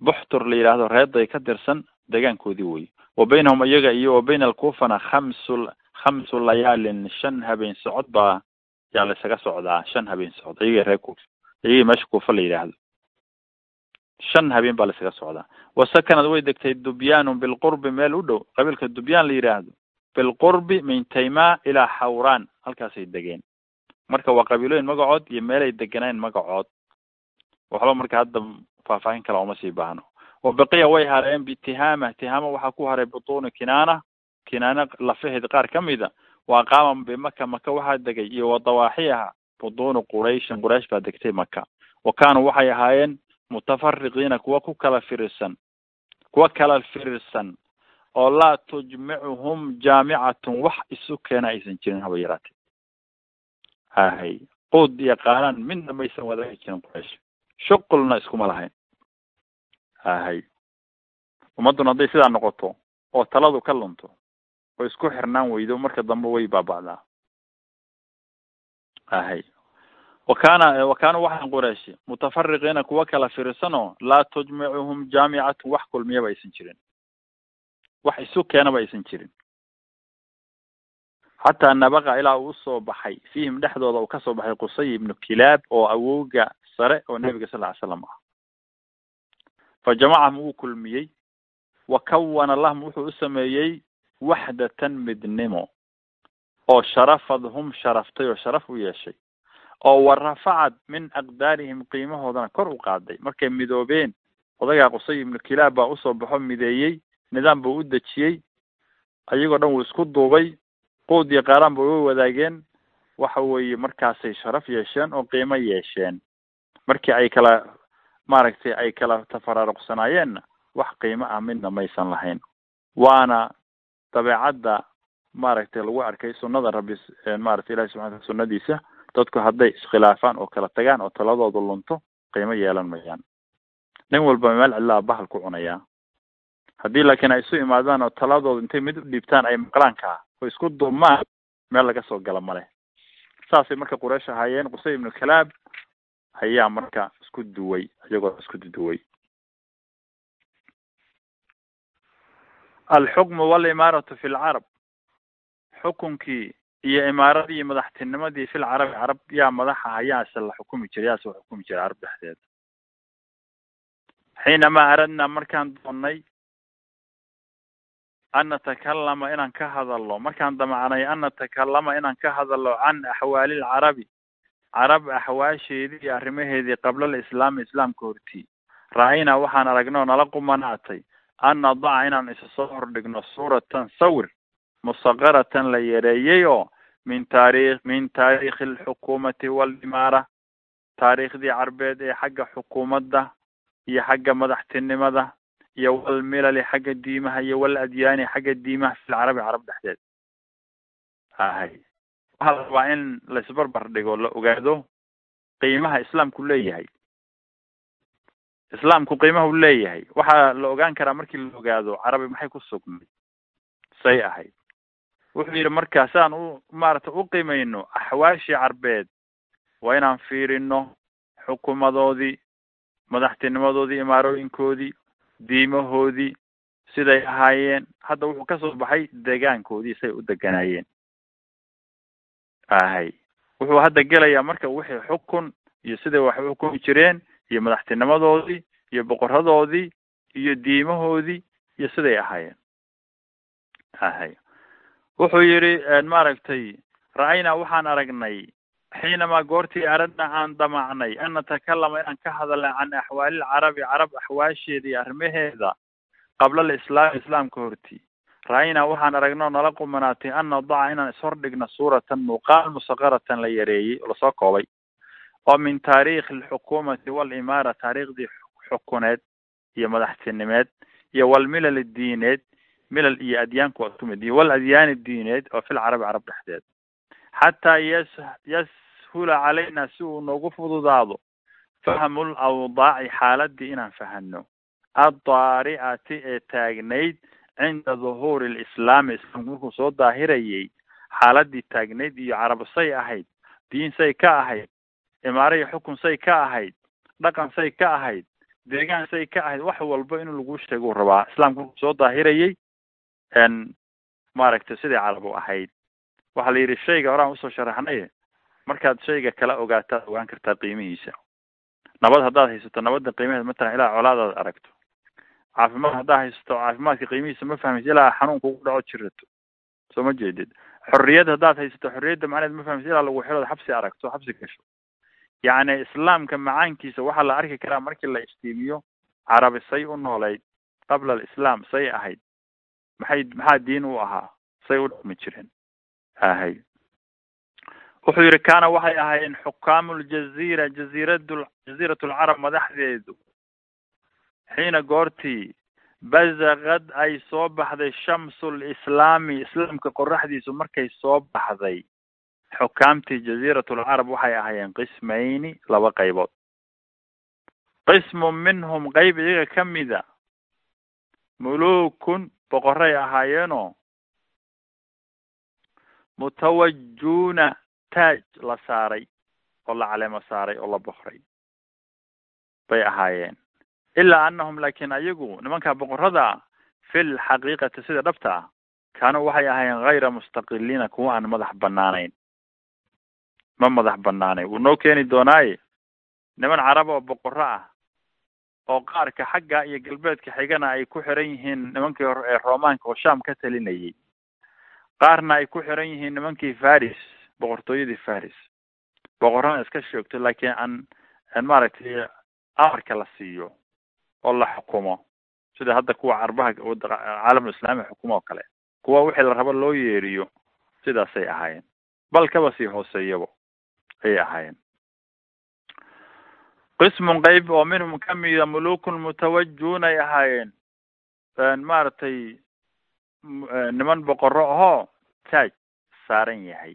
buxtur la yidhaahdo reeday ka tirsan degaankoodii wey wa baynahum iyaga iyo wa bayna alkuufana khamsu khamsu layaalin shan habeen socod baa yaa la isaga socdaa shan habeen socod iyaga reer kuufa iyagii meesha kuufa la yidhaahdo shan habeen baa la isaga socdaa wasakanad way degtay dubyaanun bilqurbi meel u dhow qabiilka dubyaan la yidhaahdo bilqurbi min tayma ilaa xawraan halkaasay degeen marka waa qabiilooyin magacood iyo meelay deganeen magacood waxba marka hadda faahfaahin kala uma sii baahno wa baqiya way hareen bitihama tihama waxaa ku haray butuuni kinaana kinaana lafaheed qaar ka mida waa qaama bimaka maka waxaa degay iyo wa dawaaxiyaha butuuni qurayshin quraysh baa degtay maka wa kaanuu waxay ahaayeen mutafariqiina kuwa ku kala firirsan kuwa kala firirsan oo laa tujmicuhum jaamicatun wax isu keena aysan jirin haba yaraatee. Hahay quud iyo qaalaan midna maysan wadaagi jirin quraysh. Shuqulna iskuma lahayn. Hahay ummadduna hadday sidaa noqoto oo taladu ka lunto oo isku xirnaan weydo marka dambe way baaba'daa. Hahay wa kaana wa kaanuu waxaan qurayshi mutafariqiina kuwa kala firirsanoo laa tujmicuhum jaamicatun wax kulmiyaba aysan jirin. Wax isu keenaba aysan jirin. Xataa nabaqa ilaa uu u soo baxay fiihim dhexdooda uu ka soo baxay qusay ibnu kilaab oo awowga sare oo nebiga sal ly slam ah. Fa jamacahum wuu kulmiyey. Wa kawana lahum wuxuu u sameeyey waxdatan midnimo oo sharafadhum sharaftay oo sharaf u yeeshay oo wa rafacad min aqdaarihim qiimahoodana kor u qaaday markay midoobeen odagaa qusay ibnu kilaab baa u soo baxo mideeyey nidaam buu u dejiyey ayagoo dhan wuu isku duubay quud iyo qaaraan ba uga wadaageen waxa weeye markaasay sharaf yeesheen oo qiimo yeesheen markii ay kala maaragtay ay kala tafaraaruqsanaayeenna wax qiimo ah midna maysan lahayn waana dabeecadda maaragtay lagu arkay sunnada rabbi maaragtay ilahi subxana tala sunnadiisa dadku hadday iskhilaafaan oo kala tagaan oo taladooda lunto qiimo yeelan mayaan. Nin walba meel cidlaa bahal ku cunayaa haddii laakiin ay isu imaadaan oo taladooda intay mid u dhiibtaan ay maqlaankaa oo isku duubmaan meel laga soo gala male saasay marka quraysh ahaayeen qusay ibnu kalaab ayaa marka isku duway iyagoo isku duway alxukmu walimaaratu fi lcarab xukunkii iyo imaaradii madaxtinimadii fil carabi carab yaa madaxa hayaase la xukumi jiray yaase la xukumi jiray carab dhexdeeda xiinamaa aradnaa markaan doonnay an natakalama inaan ka hadalno markaan damacnay an natakalama inaan ka hadalno can axwaali lcarabi carab axwaasheedii iyo arrimaheedii qabla alislaami islaamka hortii ra'aynaa waxaan aragnay oo nala qumanaatay an nadaca inaan isa soo hordhigno suuratan sawir musaqaratan la yareeyey oo min taarikh min taariikhi alxukuumati waalimaara taariikhdii carbeed ee xagga xukuumadda iyo xagga madaxtinimada iyo walmilali xagga diimaha iyo wal adyaani xagga diimaha fil carabi carab dhexdeed ahay waxaa la in laisbarbar dhigo la ogaado qiimaha islaamku leeyahay islaamku qiimaha u leeyahay. Waxaa la ogaan karaa markii la ogaado carabi maxay ku sugnay? Say ahayd. Wuxuu yidhi marka sidaan u maaragtay u qiimayno axwaashii carbeed waa inaan fiirino xukuumadoodii madaxtinimadoodii imaarooyinkoodii diimahoodii siday ahaayeen. Hadda wuxuu ka soo baxay degaankoodii say u deganaayeen. Ahay. Wuxuu hadda gelayaa marka wixii xukun iyo siday wax u xukumi jireen iyo madaxtinimadoodii iyo boqoradoodii iyo diimahoodii iyo siday ahaayeen. Ahay. Wuxuu yidhi maaragtay ra'aynaa waxaan aragnay xiinamaa goortii aradna aan damacnay an natakalama inaan ka hadalna can axwaali lcarabi carab axwaasheeda iyo arrimaheeda qabla alislaam islaamka hortii. Ra'aynaa waxaan aragnay oo nala qumanaatay an nadaca inaan ishordhigno suuratan muuqaal musaqaratan la yareeyey oo la soo koobay oo min taariikhi alxukuumati walimaara taariikhdii xukuneed iyo madaxtinimeed iyo walmilal diineed milal iyo adyaanku waa kumid iyo wal adyaani diineed oo fil carabi carab dhexdeed. Xataa yas yashula calayna si uu noogu fududaado fahmu lawdaaci xaaladii inaan fahano. Addaari'ati ee taagnayd cinda duhuuri lislaami islaamku markuu soo daahirayay xaaladii taagnayd iyo carab say ahayd diin say ka ahayd iyo xukun say ka ahayd dhaqan say ka ahayd deegaan say ka ahayd wax walba inuu lagu sheeguu rabaa. Islaamku markuu soo daahirayay maaragtay siday carab u ahayd. Waxaa la yidhi shayga horaan u soo sharaxnay markaad shayga kala ogaataad ogaan kartaa qiimihiisa. Nabad haddaad haysato nabadda qiimaheed matalan ilaa colaadaad aragto. Caafimaad haddaad haysato caafimaadka qiimihiisa ma fahmaysa ilaa xanuun kugu dhaco jirato soo ma jeedid. Xorriyad haddaad haysato xorriyadda macneed ma fahmaysa ilaa lagu xirood xabsi aragto xabsi gasho yacni islaamka macaankiisa waxaa la arki karaa markii la iftiimiyo carabi say u noolayd qabla alislaam say ahayd maxay maxaa diin u ahaa? Say u dhaqmi jireen ahay. Wuxuu yidhi kaana waxay ahaayeen xukaamu ljaziira jaziirad jaziirat lcarab madaxdeedu. Xiina goortii bazaqad ay soo baxday shamsu lislaami islaamka qoraxdiisu markay soo baxday xukaamtii jaziirat lcarab waxay ahaayeen qismayni laba qaybood. Qismu minhum qeyb iyaga kamida mulukun boqoray ahaayeenoo mutawajuuna taaj la saaray oo la caleemo saaray oo la boqray bay ahaayeen. Ilaa anahum laakiin ayagu nimankaa boqorada fil xaqiiqati sida dhabta ah kaanuu waxay ahaayeen hayra mustaqiliina kuwa aan madax banaanayn ma madax banaanayn wuu noo keeni doonaaye? Niman carab oo boqoro ah oo qaarka xagga iyo galbeedka xigana ay ku xiran yihiin nimankii hore ee roomaanka oo sham ka talinayay. Qaarna ay ku xiran yihiin nimankii faris boqortooyadii faris. Boqorana iska sheegto laakiin aan aan maaragtay amarka la siiyo oo la xukumo. Sida hadda kuwa carbaha caalamul islaami xukumo oo kale. Kuwa wixii la rabo loo yeeriyo sidaasay ahaayeen. Bal kaba sii hooseeyabo ayay ahaayeen qismun qeyb oo minhum kamida mulukun mutawajuun ay ahaayeen maaragtay niman boqoro ahoo taaj saaran yahay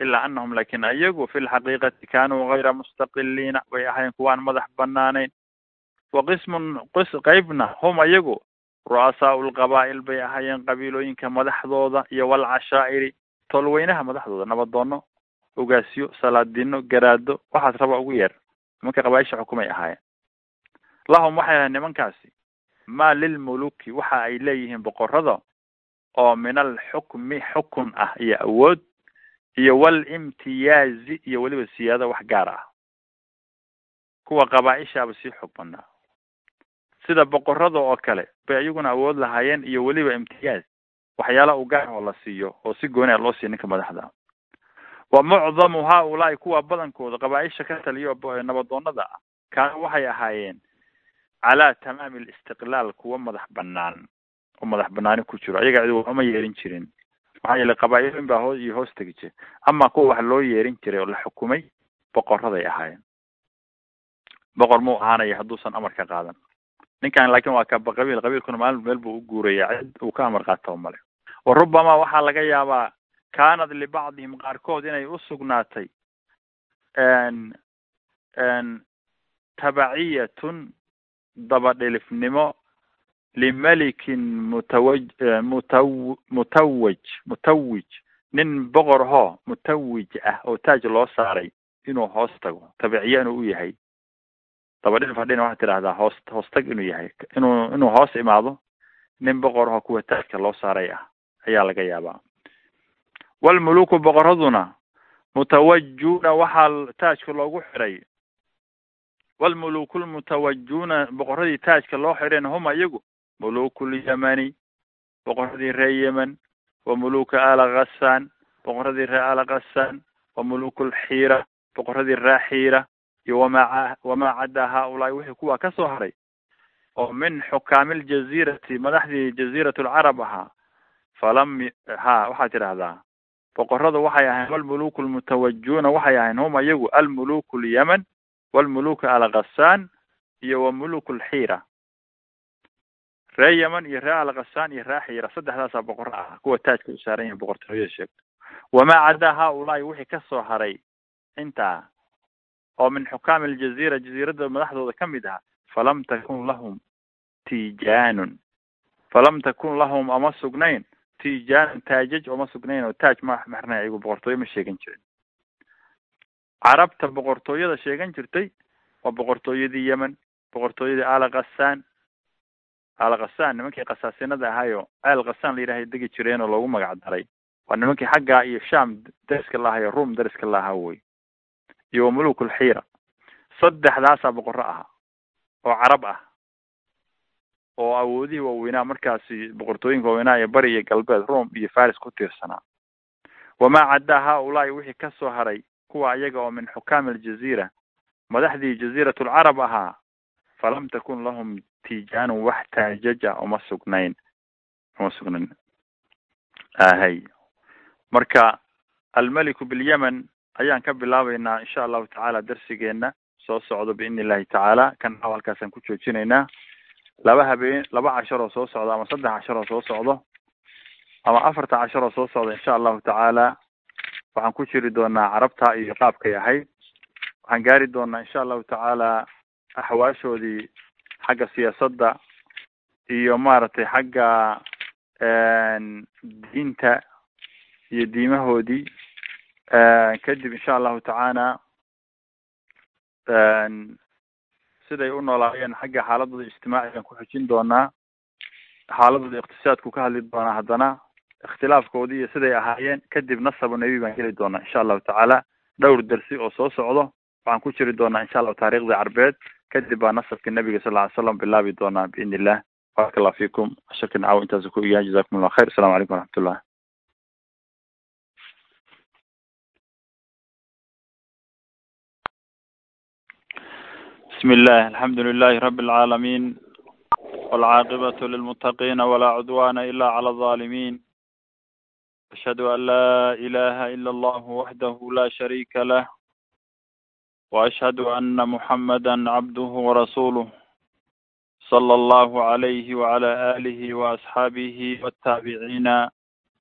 ilaa anahum laakin ayagu fi lxaqiiqati kanuu hayra mustaqiliina way ahaayeen kuwaan madax banaanayn wa qismun qis qeybna hum ayagu ru'asaau lqabaa'il bay ahaayeen qabiilooyinka madaxdooda iyo walcashaa'iri tolweynaha madaxdooda nabadoono ogaasyo salaadino garaado waxaas raba ugu yeer nimanka qabaaisha xukumay ahaayeen. Lahum waxay ahayd nimankaasi. Ma lilmuluki waxa ay leeyihiin boqorada oo min alxukmi xukun ah iyo awood iyo walimtiyaazi iyo weliba siyaado wax gaar ah. Kuwa qabaa-ishaaba sii xog badnaa. Sida boqorada oo kale bay iyaguna awood lahaayeen iyo weliba imtiyaaz waxyaala u gaar oo la siiyo oo si gooni a loo siiyo ninka madaxda wa mucdamu haaulaai kuwa badankooda qabaa-isha ka taliya oo nabadoonada ah kaana waxay ahaayeen calaa tamaami alistiqlaal kuwa madax banaan oo madax banaani ku jiro. Ayaga cidi waxuma yeerin jirin. Maxaa yeele qabaa-ilooyin baa hoos iyo hoos tegi jira ama kuwa wax loo yeerin jiray oo la xukumay boqoraday ahaayeen. Boqor muu ahaanaya hadduusan amar ka qaadan. Ninkan laakin waa kaba qabiil qabiilkuna maalin meel buu u guuraya cid uu ka amar qaataba male wa rubbama waxaa laga yaabaa kaanad libacdihim qaarkood inay usugnaatay tabaciyatun dabadhelifnimo limelikin mutawaj mutaw mutawaj mutawij nin boqor hoo mutawij ah oo taaj loo saaray inuu hoos tago tabiciye inuu u yahay. Dabadhilif hadhina waxaa tidhahdaa hoos hoostag inuu yahay inuu inuu hoos imaado nin boqor hoo kuwa taajka loo saaray ah ayaa laga yaabaa walmuluku boqoraduna mutawajuuna waxaa taajka loogu xiray walmuluku lmutawajuuna boqoradii taajka loo xirayna huma iyagu muluku lyamani boqoradii reer yemen wa muluka ala khasaan boqoradii reer ala khasaan wa muluku lxiira boqoradii reer xiira iyo wama wamaa caddaa haaulaai wixii kuwaa ka soo haray oo min xukaami ljazirati madaxdii jaziirat lcarab ahaa falam ha waxaad tidhahdaa boqoradu waxay ahayn walmuluku lmutawajuuna waxay ahayn hum iyagu almuluku lyaman walmuluka alkhasaan iyo wa muluku lxiira ree yeman iyo ree alkhasaan iyo ree xiira saddexdaasaa boqoro ah kuwa taajka u saaran yahay boqortooyada sheegto wamaa caddaa haaulaai wixii ka soo haray intaa oo min xukaami aljaziira jaziirada madaxdooda ka mid aha falam takun lahum tijaanun falam takun lahum ama sugnayn tijaanun taajaj oma sugnayn oo taaj ma maxrnay ayagu boqortooyo ma sheegan jirin. Carabta boqortooyada sheegan jirtay waa boqortooyadii yemen boqortooyadii ala khasaan ala khasaan nimankii khasaasinada ahaayo al khasaan la yidhahay degi jireen oo loogu magac daray. Waa nimankii xagga iyo sham dariska lahayo room dariska lahaa wey. Iyo wa muluk lxiira saddexdaasaa boqorro ahaa oo carab ah oo awoodihii waaweynaa markaasi boqortooyinka waaweynaa ee bari iyo galbeed rome iyo faris ku tiirsanaa wamaa caddaa haaulaai wixii ka soo haray kuwa iyaga oo min xukaami aljaziira madaxdii jaziirat lcarab ahaa falam takun lahum tijaanun wax taajaja uma sugnayn uma sugnayn. Ahay marka almeliku bilyemen ayaan ka bilaabeynaa insha allahu tacaala darsigeena soo socdo biidni illahi tacaala kan halkaasaan ku joojinaynaa laba habeen laba cashar oo soo socdo ama saddex cashar oo soo socdo ama afarta cashar oo soo socdo insha allahu tacaala waxaan ku jiri doonaa carabta iyo qaabkay ahayd waxaan gaari doonaa insha allahu tacaala axwaashoodii xagga siyaasadda iyo maaragtay xagga diinta iyo diimahoodii. Kadib insha allahu tacaala siday u noolaayeen xagga xaaladooda ijtimaacigan ku xujin doonaa. Xaaladooda iqtisaadku ka hadli doonaa haddana ikhtilaafkoodii iyo siday ahaayeen kadib nasabu nebi baan geli doonaa insha allahu tacaala. Dhowr dersi oo soo socdo waxaan ku jiri doonaa insha allahu taariikhdii carbeed kadib baa nasabka nebiga sal ly slam bilaabi doonaa biidni illah baraka allahu fikum ashirkan caawa intaasa ku igaan. Jazakum allah khayr asalamu calaykum waraxmatullah بسم الله الحمد لله رب العالمين والعاقبة للمتقين ولا عدوان إلا على الظالمين أشهد أن لا إله إلا الله وحده لا شريك له وأشهد أن محمدا عبده ورسوله صلى الله عليه وعلى آله وأصحابه والتابعين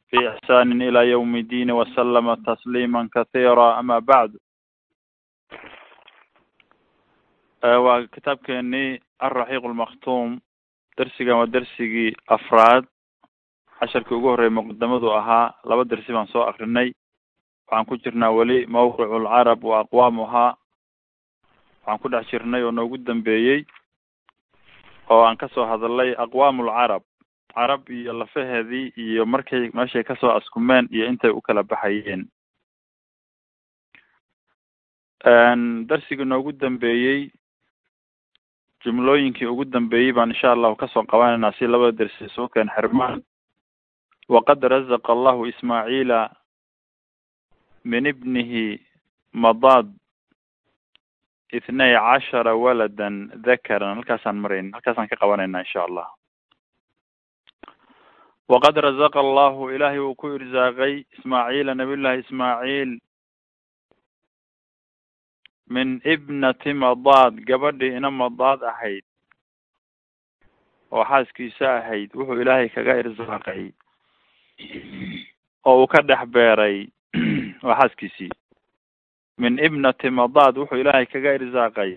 في إحسان إلى يوم الدين وسلم تسليما كثيرا أما بعد waa kitaabkeenii alraxiiq lmaktuum darsigan waa darsigii afraad. Casharkii ugu horreeyay muqadamadu ahaa laba dersi baan soo akrinay. Waxaan ku jirnaa weli mawqicu lcarab wa aqwaamuhaa waxaan ku dhex jirnay oo noogu dambeeyey oo aan ka soo hadalnay aqwaam ulcarab carab. Iyo lafaheedii iyo markay meeshay ka soo askumeen iyo intay u kala baxayeen. Darsigii noogu dambeeyey jumlooyinkii ugu dambeeyey baan insha allahu ka soo qabanaynaa si labada dersi soo keen xirmaan. Waqad razaqa allahu ismaaciila min ibnihi madad ithnay cashara waladan dakaran halkaasaan marayn halkaasaan ka qabanayna insha allah waqad razaqa allahu ilaahay uu ku irsaaqay ismaaciila nabiyullahi ismaaciil min ibnati madad gabadhii ina madad ahayd oo xaaskiisa ahayd wuxuu ilaahay kaga irsaaqay oo uu ka dhex beeray waa xaaskiisii. Min ibnati madad wuxuu ilaahay kaga irsaaqay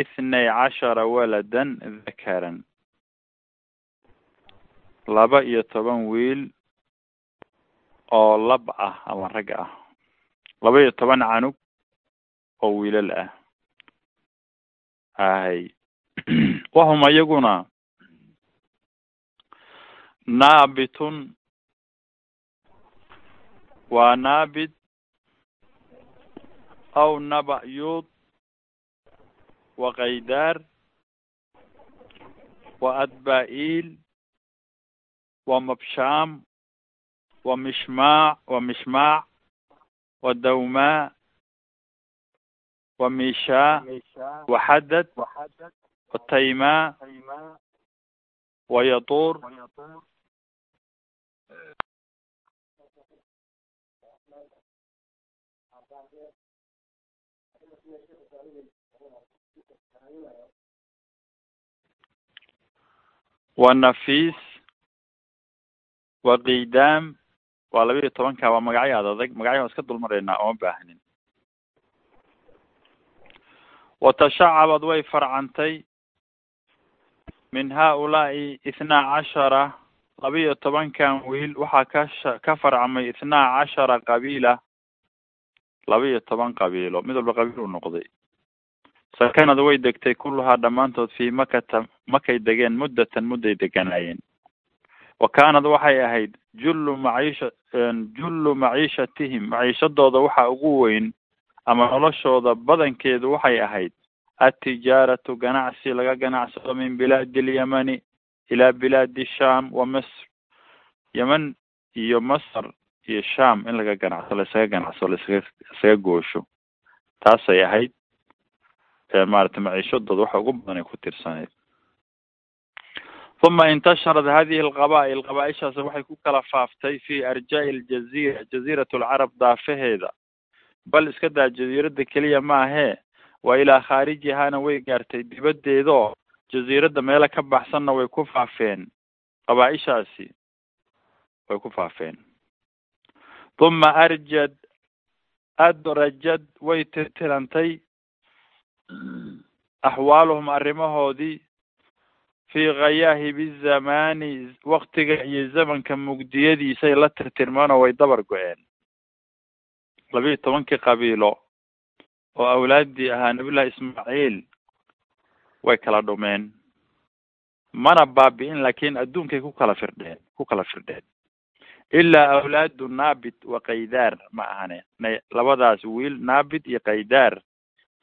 ithnay cashara waladan dakaran laba iyo toban wiil oo lab ah ama rag ah. Laba iyo toban canug oo wiilal ah ahay wahum iyaguna naabitun waa naabit aw naba yuud wa kaydaar wa adba'il wa mabshaam wa mishmaac wa mishmaac wa dawmaa wa mishaa wa xadad wa kidaam waa laba iyo tobanka waa magacyo ad adag magacyo waan iska dulmaraynaa ooma baahnin watashacabad way farcantay min haaulaai ithnaa cashara laba iyo tobankan wiil waxaa kasha ka farcamay ithnaa cashara qabiila laba iyo toban qabiilo mid walba qabiil uu noqday. Sakanad way degtay kulluhaa dhammaantood fii makata makay degeen muddatan mudday deganaayeen wa kaanad waxay ahayd jullu maciisha jullu maciishatihim maciishadooda waxa ugu weyn ama noloshooda badankeedu waxay ahayd atijaaratu ganacsi laga ganacsado min bilaadi alyamani ilaa bilaadi sham wa misr. Yeman iyo masr iyo sham in laga ganacso laisaga ganacso laisaga isaga goosho. Taasay ahayd maarata maciishadooda waxa ugu badan ay ku tirsaneyd uma intasharat hadihi alqaba'il qabaaishaas waxay ku kala faaftay fi arjaa'i aljazira jaziirat alcarab daafaheeda bal iska daa jaziiradda keliya maahee waa ilaa khaarijihaana way gaartay dibaddeedaoo jaziiradda meelo ka baxsanna way ku faafeen. Qabaa-ishaasi way ku faafeen. Uma arjad adrajad way tirtirantay. Axwaaluhum arrimahoodii fii khayaahibi zamani waktiga iyo zamanka mugdiyadiisay la tirtirmeenoo way dabar go-een labiiyo tobankii qabiilo oo awlaaddii ahaa nabiyullahi ismaaciil way kala dhumeen. Mana baabi'in laakiin adduunkay ku kala firdheen ku kala firdheen. Ilaa awlaadu naabit wa kaydaar ma ahane. Na labadaas wiil naabit iyo kaydaar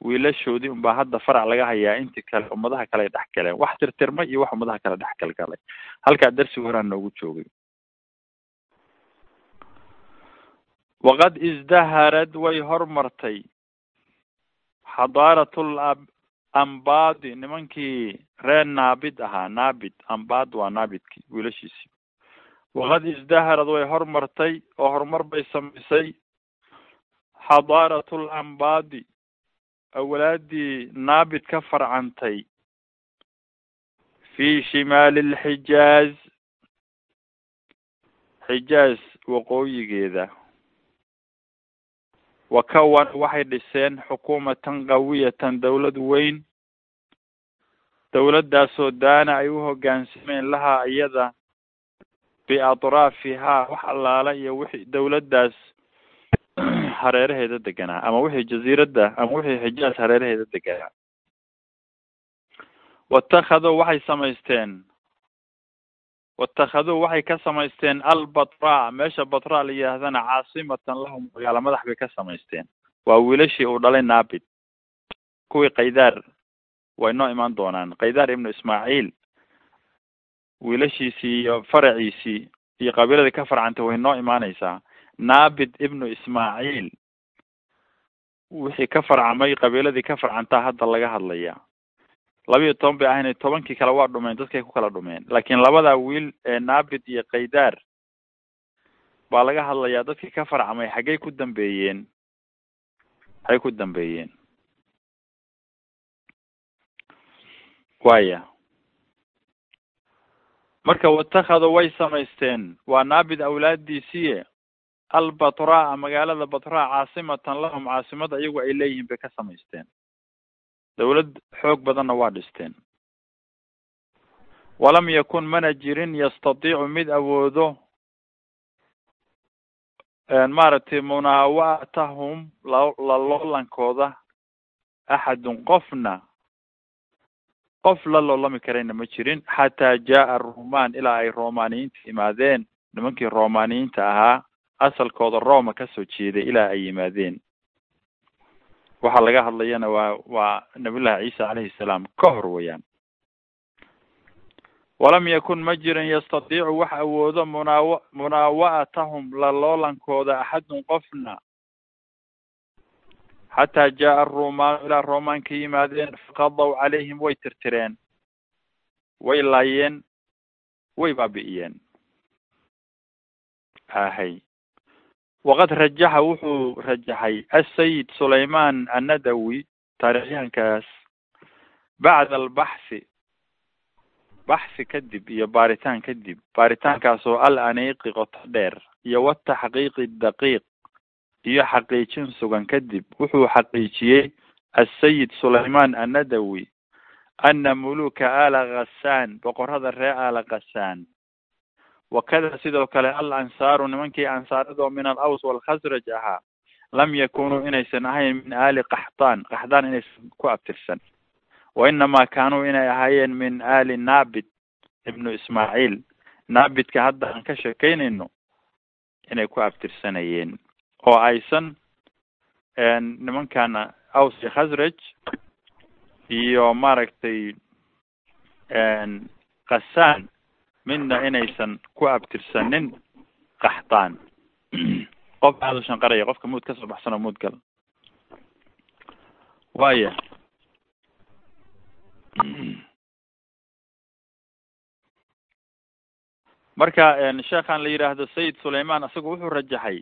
wiilashoodii unbaa hadda farac laga hayaa intii kale ummadaha kale ay dhex galeen. Wax tirtirmay iyo wax ummadaha kale dhex galgalay. Halkaa darsiga horaan noogu joogay waqad isdaharad way hormartay xadaaratul ambaadi nimankii reer naabid ahaa naabid ambaad waa naabidki wiilashiisii waqad isdaharad way hormartay oo horumar bay samaysay xadaaratul ambaadi awlaadii naabid ka farcantay fi shimaali alxijaaz xijaaz waqooyigeeda wa kawan waxay dhiseen xukuumatan qawiyatan dawlad weyn. Dawladdaasoo daana ay u hoggaansameen lahaa iyada biatraafihaa wax allaala iyo wixii dawladdaas hareeraheeda deganaa ama wixii jaziiradda ama wixii xijaaz hareeraheeda deganaa. Watakhaduu waxay samaysteen watakhaduu waxay ka samaysteen albatra. Meesha batra la yidhaahdana caasimatan lahum magaalo madax bay ka samaysteen. Waa wiilashii uu dhalay naabit. Kuwii kaydaar way noo imaan doonaan. Kaydaar ibnu ismaaciil wiilashiisii iyo faraciisii iyo qabiiladii ka farcantay way noo imaanaysaa. Naabit ibnu ismaaciil wixii ka farcamay qabiiladii ka farcantaa hadda laga hadlaya laba iyo toban bay ahayn tobankii kale waa dhumeen dadkay ku kala dhumeen. Laakiin labada wiil ee naabit iyo kaydaar baa laga hadlayaa dadkii ka farcamay xaggey ku dambeeyeen xaggey ku dambeeyeen. Waya marka watakhadu way samaysteen waa naabit awlaadiisiiye albatra magaalada batra caasimatan lahum caasimada iyagu ay leeyihiin bay ka samaysteen dawlad xoog badanna waa dhisteen. Walam yakun mana jirin yastatiicu mid awoodo maaragtay munaawatahum la loolankooda axadun qofna qof la loolami karayna ma jirin xataa jaa rumaan ilaa ay romaniyiinta yimaadeen nimankii romaniyiinta ahaa asalkooda roma ka soo jeeday ilaa ay yimaadeen waxaa laga hadlayana waa waa nabiyullahi ciisa calayhi salaam ka hor weyaan walam yakun ma jirin yastatiicu wax awoodo munaawa munaawa'atahum la loolankooda axadun qofna. Xataa jaa arumaanu ilaa romaan ka yimaadeen faqadaw calayhim way tirtireen. Way laayeen way baabi'iyeen. Ahay waqad rajaxa wuxuu rajaxay asayid sulayman annadawi taarikhyahankaas bacda albaxthi baxthi kadib iyo baaritaan kadib. Baaritaankaasoo al aniiqi qoto dheer iyo wataxqiiqi daqiiq iyo xaqiijin sugan kadib wuxuu xaqiijiyey asayid sulayman annadawi ana muluka ala khasaan boqorada ree ala khasaan wakada sidoo kale al ansaaru nimankii ansaaradoo min al aws walkhasraj ahaa lam yakunuu inaysan ahayn min aali qaxtaan qaxtaan inaysan ku abtirsan wa inamaa kaanuu inay ahaayeen min aali naabit ibnu ismaaciil naabitka hadda aan ka sheekeynayno inay ku abtirsanayeen oo aysan nimankana aws iyo khasraj iyo maaragtay khasaan midna inaysan ku abtirsanin qaxtaan qof aada u shanqaraya qofka muud ka soo baxsanoo muud gal waya marka sheekhan la yidhaahdo sayid sulayman isagu wuxuu rajaxay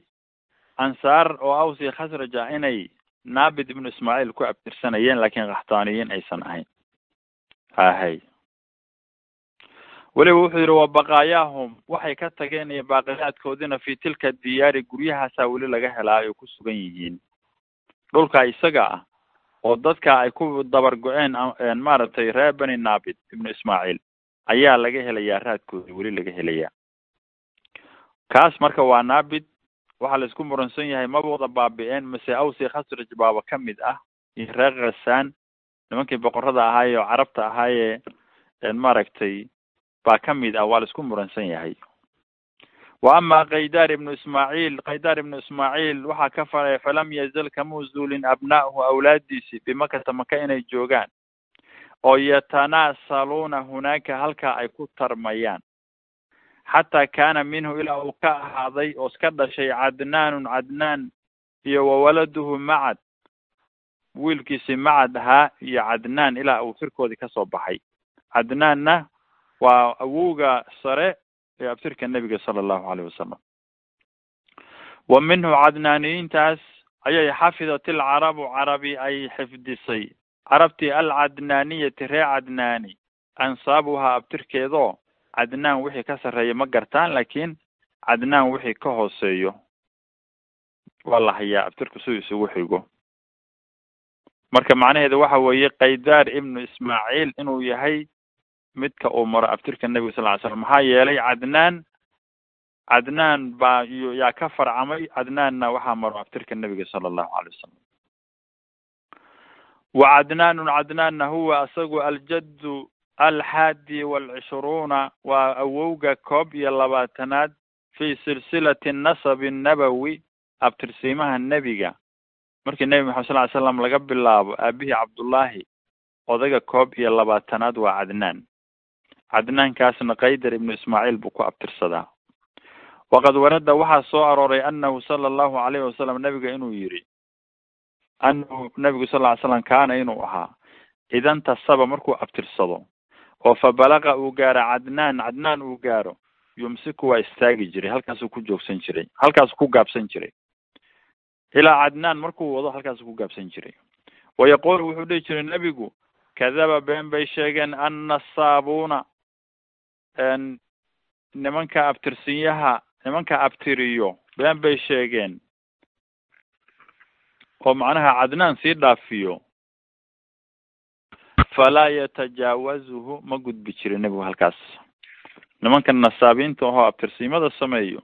ansaar oo aws iyo khasraj ah inay naabit ibnu ismaaciil ku abtirsanayeen laakiin qaxtaaniyiin aysan ahayn ahay weliba wuxuu yidhi wa baqaayaahum waxay ka tageen iyo baaqiyaadkoodina fi tilka diyaari guryahaasaa weli laga helaa ay ku sugan yihiin. Dhulka isaga ah oo dadka ay ku dabar go-een maaragtay reer beni naabit ibnu ismaaciil ayaa laga helayaa raadkooda weli laga helayaa. Kaas marka waa naabit waxaa la isku muransan yahay maba wada baabi'een mase awsi khasraj baaba ka mid ah iyo reer khasaan nimankii boqorada ahaaye oo carabta ahaaye maaragtay baa ka mid ah waa la isku muransan yahay. Wa ama kaydaar ibnu ismaaciil kaydaar ibnu ismaaciil waxaa ka faray falam yazal kamuu zuulin abna'uhu awlaadiisi bimakata maka inay joogaan. Oo yatanaasaluuna hunaaka halkaa ay ku tarmayaan. Xataa kaana minhu ilaa uu ka ahaaday oo iska dhashay cadnaanun cadnaan iyo wawaladuhu macad. Wiilkiisi macad ahaa iyo cadnaan ilaa uu firkoodii ka soo baxay. Cadnaanna waa awowga sare ee abtirka nebiga sala allahu alayh wasalam wa minhu cadnaaniyiintaas ayay xafidat ilcarabu carabi ay xifdisay. Carabtii alcadnaaniyati ree cadnaani. Ansaabuhaa abtirkeedoo cadnaan wixii ka sarreeya ma gartaan laakiin cadnaan wixii ka hooseeyo. Waa la hayaa abtirku siduu isugu xigo. Marka macnaheedu waxa weeye kaydaar ibnu ismaaciil inuu yahay midka uu maro abtirka nebiga sal ly slam maxaa yeelay cadnaan cadnaan baa yaa ka farcamay cadnaanna waxaa maro abtirka nebiga sala allahu alay wasalam wa cadnaanun cadnaanna huwa isagu aljaddu alxaadi walcishruuna waa awowga koob iyo labaatanaad fi silsilati nasabi nabowi abtirsiimaha nebiga. Markii nebi maxamed sal ly slam laga bilaabo aabihii cabdullaahi odayga koob iyo labaatanaad waa cadnaan cadnaankaasna kaydar ibnu ismaaciil buu ku abtirsadaa waqad warada waxaa soo arooray anahu sala allahu alayhi wasalam nebiga inuu yidhi anahu nebigu sal ly slam kaana inuu ahaa idan tasaba markuu abtirsado oo fa balaqa uu gaaro cadnaan cadnaan uu gaaro yumsiku waa istaagi jiray halkaasuu ku joogsan jiray halkaasuu ku gaabsan jiray. Ilaa cadnaan markuu wado halkaasuu ku gaabsan jiray. Wayaquulu wuxuu dhihi jiray nebigu kadaba been bay sheegeen annasaabuuna nimanka abtirsinyaha nimanka abtiriyo been bay sheegeen. Oo macnaha cadnaan sii dhaafiyo. Falaa yatajaawazuhu ma gudbi jirin nebigu halkaas. Nimanka nasaabiinta ahoo abtirsiimada sameeyo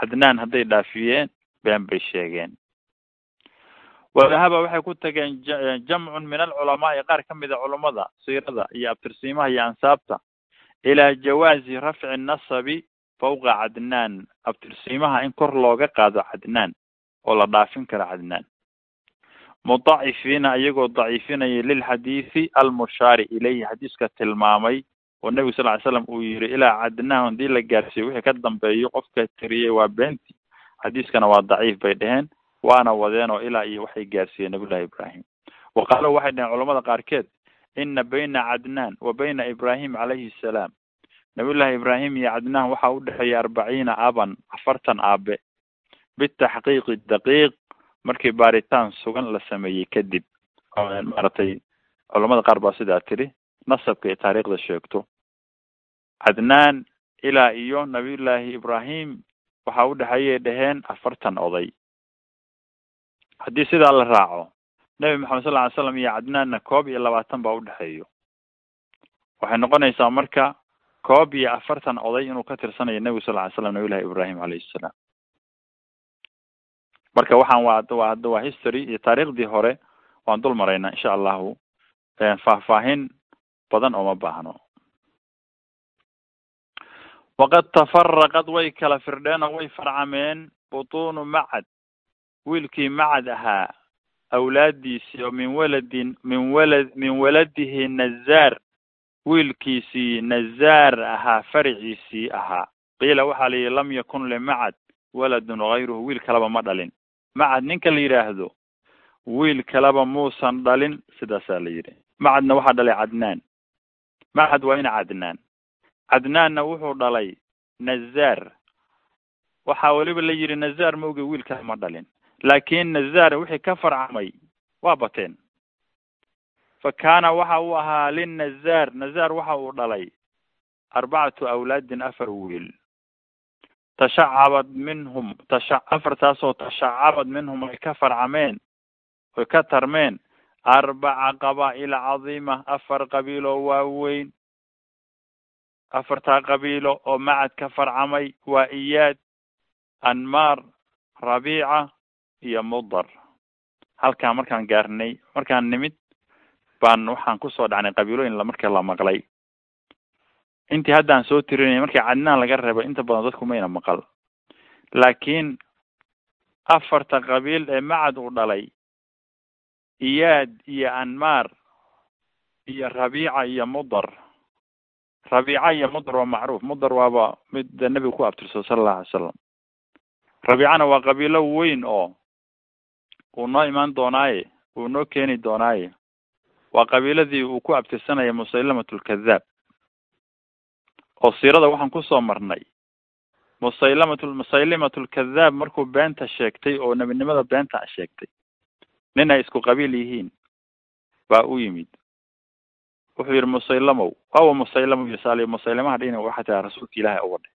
cadnaan hadday dhaafiyeen been bay sheegeen. Wadahaba waxay ku tageen jamcun min alculamaai qaar ka mida culammada siirada iyo abtirsiimaha iyo ansaabta ilaa jawaazi rafci nasabi fawqa cadnaan abtirsiimaha in kor looga qaado cadnaan oo la dhaafin karo cadnaan mudacifiina iyagoo daciifinaya lilxadiidi almushaari ilayhi xadiiska tilmaamay oo nebigu sal ly slam uu yihi ilaa cadnaan haddii la gaarsiiyo wixii ka dambeeyo qofka tiriyay waa beenti xadiiskana waa daciif bay dheheen waana wadeen oo ilaa iyo waxay gaarsiiyeen nabiyullahi ibraahim wa qaalo waxay dheheen culamada qaarkeed ina bayna cadnaan wa bayna ibraahim calayhi salaam. Nabiyullahi ibraahim iyo cadnaan waxaa u dhexeeya arbaciina aban afartan aabe. Bitaxqiiqi daqiiq markii baaritaan sugan la sameeyey kadib. Maaragtay culamada qaar baa sidaa tiri nasabka iyo taariikhda sheegto. Cadnaan ilaa iyo nabiyullaahi ibraahim waxaa u dhexeeyay dheheen afartan oday. Haddii sidaa la raaco nebi maxamed sal ly slam iyo cadnaanna koob iyo labaatan baa udhexeeyo waxay noqonaysaa marka koob iyo afartan oday inuu ka tirsanayo nebigu sal ly slam nabiy llahi ibraahim salaam. Marka waxaan waa waa waa history iyo taariikhdii hore waan dul maraynaa insha allahu faahfaahin badan ooma baahno. Waqad tafaraqad way kala firdheen oo way farcameen butuunu macad wiilkii macad ahaa awlaadiisii oo min waladin min walad min waladihi nazaar. Wiilkiisii nazaar ahaa fariciisii ahaa. Qiila waxaa la yidhi lam yakun limacad waladun hayruhu wiil kaleba ma dhalin. Macad ninka la yidhaahdo wiil kaleba muusan dhalin sidaasaa la yidhi. Macadna waxaa dhalay cadnaan. Macad waa ina cadnaan. Cadnaanna wuxuu dhalay nazaar. Waxaa weliba la yidhi nazaar ma oge wiil kale ma dhalin laakin nazaar wixii ka farcamay waa bateen. Fa kaana waxa uu ahaa linnazaar nazaar waxa uu dhalay arbacatu awlaadin afar wiil. Tashacabad minhum tasha afartaasoo tashacabad minhum ay ka farcameen oy ka tarmeen arbaca qabaa'ila cadiima afar qabiilo waaweyn afartaa qabiilo oo macad ka farcamay waa iyaad anmaar rabiica iyo mudar. Halkaa markaan gaarnay markaan nimid baan waxaan ku soo dhacnay qabiilooyin marka la maqlay. Intii haddaan soo tirinay markii cadnaan laga reebo inta badan dadku mayna maqal. Laakiin afarta qabiil ee macad uu dhalay iyaad iyo anmaar iyo rabiica iyo mudar. Rabiica iyo mudar waa macruuf. Mudar waaba mid nebiga ku abtirsado sala allahu alay salam rabiicana waa qabiilo weyn oo uu noo imaan doonaaye? Uu noo keeni doonaaye? Waa qabiiladii uu ku abtirsanaya musaylamatulkadaab oo siirada waxaan ku soo marnay. Musaylamatu musaylimatulkadaab markuu beenta sheegtay oo nebinimada beenta sheegtay nin ay isku qabiil yihiin baa u yimid. Wuxuu yidhi musaylamow waawa musaylamo ysaaliy musaylamaha dhina waxaa tiraa rasuulka ilaahay uga dhe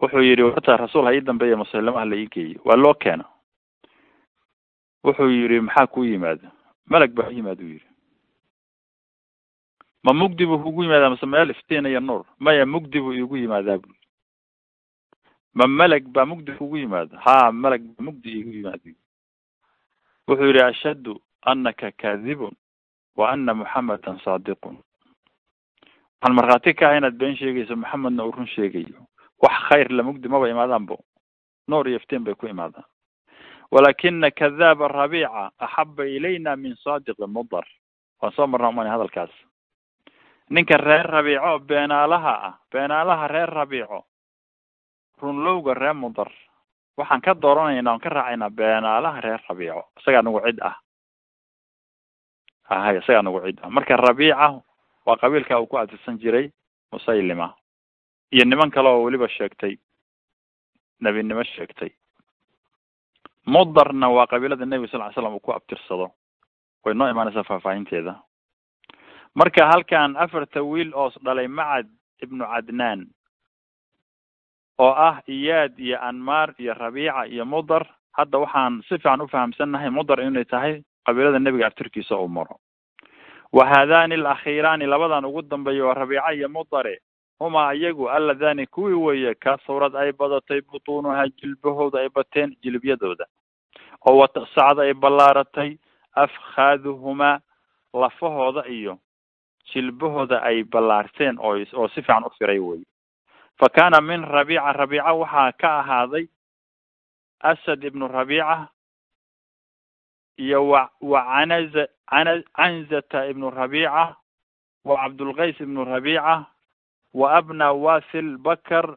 wuxuu yidhi horta rasuul ha ii dambeeya musaylamaha la ii geeyo waa loo keena wuxuu yidhi maxaa ku yimaada? Melag baa yimaad u yidhi. Ma mugdi buu kugu yimaadaa mase meel iftiin iyo nuur? Maya mugdi buu iigu yimaadaa bu ma meleg baa mugdi kugu yimaada? Ha meleg baa mugdi iigu yimaada wuxuu yidhi ashhadu anaka kaadibun wa ana muxamadan saadiqun. Waxaan markhaati ka ah inaad been sheegayso maxamedna uu run sheegayo. Wax khayr la mugdi maba imaadaanbo noor iyo iftiin bay ku imaadaan walakina kadaaba rabiica axaba ilayna min saadiqi mudar waan soo marnaa umani hadalkaas ninka reer rabiico beenaalaha ah beenaalaha reer rabiico runlowga reer mudar waxaan ka dooranaynaa on ka raacaynaa beenaalaha reer rabiico isagaa nagu cid ah ahay isagaa nagu cid ah marka rabiica waa qabiilka uu ku atirsan jiray musaylima iyo niman kale oo weliba sheegtay nebinimo sheegtay mudarna waa qabiilada nebiga sal ly slam uu ku abtirsado. Way noo imaanaysaa faahfaahinteeda. Marka halkan afarta wiil oo dhalay macad ibnu cadnaan oo ah iyaad iyo anmaar iyo rabiica iyo mudar hadda waxaan si fiican ufahamsannahay mudar inay tahay qabiilada nebiga abtirkiisa uu maro. Wa haadani alakhiiraani labadan ugu dambeeya waa rabiica iyo mudare humaa iyagu alladani kuwii weeye kasurad ay badatay butuunuha jilbahooda ay bateen jilibyadooda oo watasacad ay ballaaratay afkhaaduhumaa lafahooda iyo jilbahooda ay ballaarteen oo oo si fiican u firay wey fa kaana min rabiica rabiica waxaa ka ahaaday asad ibnu rabiica iyo wa wa canaza cana canzata ibnu rabiica wa cabdulqays ibnu rabiica wa abna wasil bakar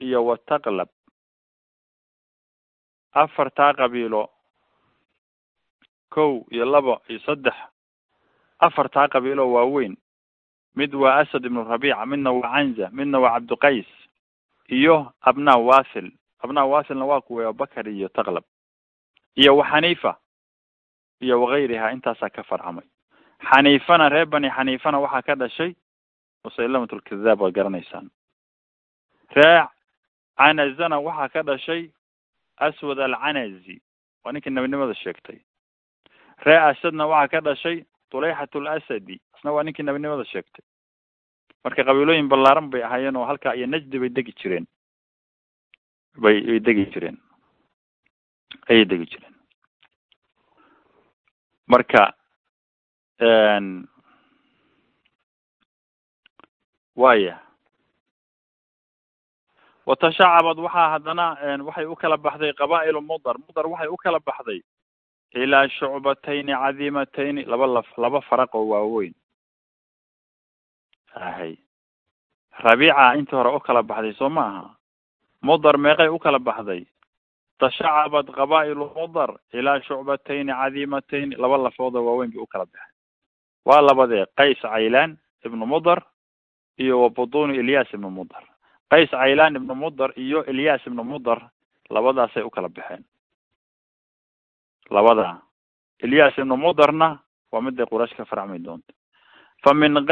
iyo wa taqlab afartaa qabiilo. Kow iyo laba iyo saddex. Afartaa qabiilo waaweyn mid waa asad ibnu rabiica midna waa canza midna waa cabdiqays iyo abnaa wasil abnaa wasilna waa kuwa bakar iyo taqlab iyo wa xaniifa iyo wakayriha intaasaa ka farcamay. Xaniifana reer bani xaniifana waxaa ka dhashay musaylamat lkadaab waad garanaysaan. Ree canazana waxaa ka dhashay aswad alcanazi waa ninkii nabinimada sheegtay ree asadna waxaa ka dhashay tuleyxat lasadi isna waa ninkii nabinimada sheegtay marka qabiilooyin ballaaran bay ahaayeen oo halkaa iyo najdi bay degi jireen bay bay degi jireen ayay degi jireen marka waya watashacabad waxaa haddana waxay u kala baxday qabaa'ilu mudar. Mudar waxay u kala baxday ilaa shucbatayni cadiimatayni laba laf laba faraq oo waaweyn. Ahay. Rabiica intii hore u kala baxday soo ma aha? Mudar meeqay u kala baxday. Tashacabad qabaa'ilu mudar ilaa shucbatayni cadiimatayni laba lafood oo waaweyn bay u kala baxeen waa labadee qays caylaan ibnu mudar iyo wa butuni ilyas ibnu mudar qays caylaan ibnu mudar iyo ilyas ibnu mudar labadaasay u kala baxeen. Labada. Ilyas ibnu mudarna waa miday quraysh ka farcmi doonto. Fa min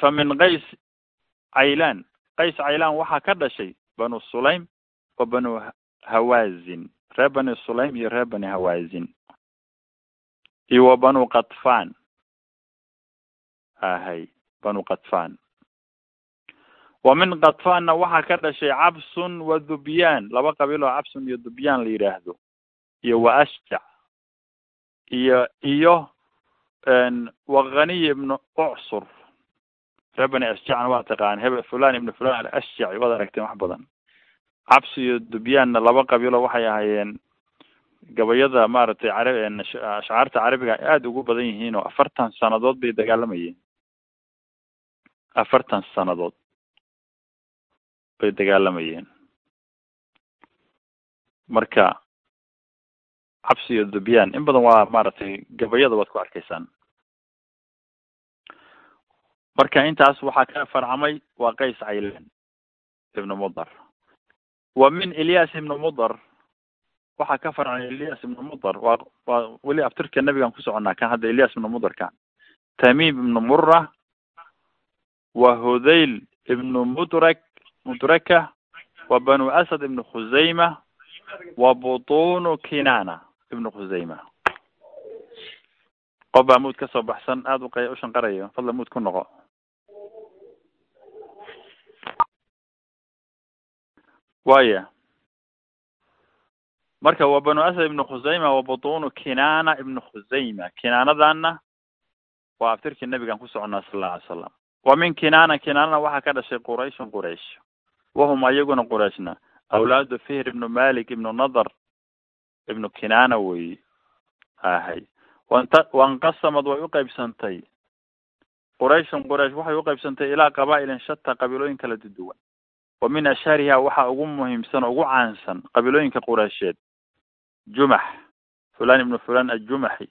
fa min qays caylaan qays caylaan waxaa ka dhashay banu sulaym wa banu hawazin. Reer bani sulaym iyo reer bani hawazin. Iyo wa banu katfan ahay banu katfan wa min katfanna waxaa ka dhashay cabsun wa dubyaan laba qabiil oo cabsun iyo dubyaan la yidhaahdo iyo wa ashjac iyo iyo waghaniy ibnu ucsur. Reer bani ashjacna waa taqaan. Hebe fulan ibnu fulan alashjaci waad aragteen wax badan. Cabsi iyo dubyaanna laba qabiilo waxay ahaayeen gabayada maaragtay carab ashcaarta carabiga aada ugu badan yihiin oo afartan sanadood bay dagaalamayeen afartan sanadood bay dagaalamayeen marka cabsi iyo dubyaan in badan waa maaragtay gabayada waad ku arkaysaan. Marka intaas waxaa ka farcamay waa qays caylan ibnu mudar. Wa min ilyas ibnu mudar. Waxaa ka farcamay ilyas ibnu mudar. Waa waa weli abtirka nabigan ku soconnaa kan hadda ilyas ibnu mudarka. Tamim ibnu mura wa hudayl ibnu mudrak mudraka wa banu asad ibnu khusayma wa butunu kinana ibnu khusayma qof baa muud ka soo baxsan aada uq u shanqarayo fadla muud ku noqo waya marka wa banu asad ibnu khusayma wa butunu kinana ibnu khusayma kinaanadana waa abtirkii nabigan ku soconaa sal alla alay slam wa min kinaana kinaanana waxaa ka dhashay qurayshun quraysh wahum ayaguna qurayshna awlaadu fihr ibnu malik ibnu nadar ibnu kinaana weyi ahay wanta wanqasamad way uqaybsantay qurayshun quraysh waxay uqaybsantay ilaa qabaa'ilin shata qabiilooyin kala duduwan wa min ashhariha waxaa ugu muhiimsan ugu caansan qabiilooyinka quraysheed jumax fulan ibnu fulan ajumaxi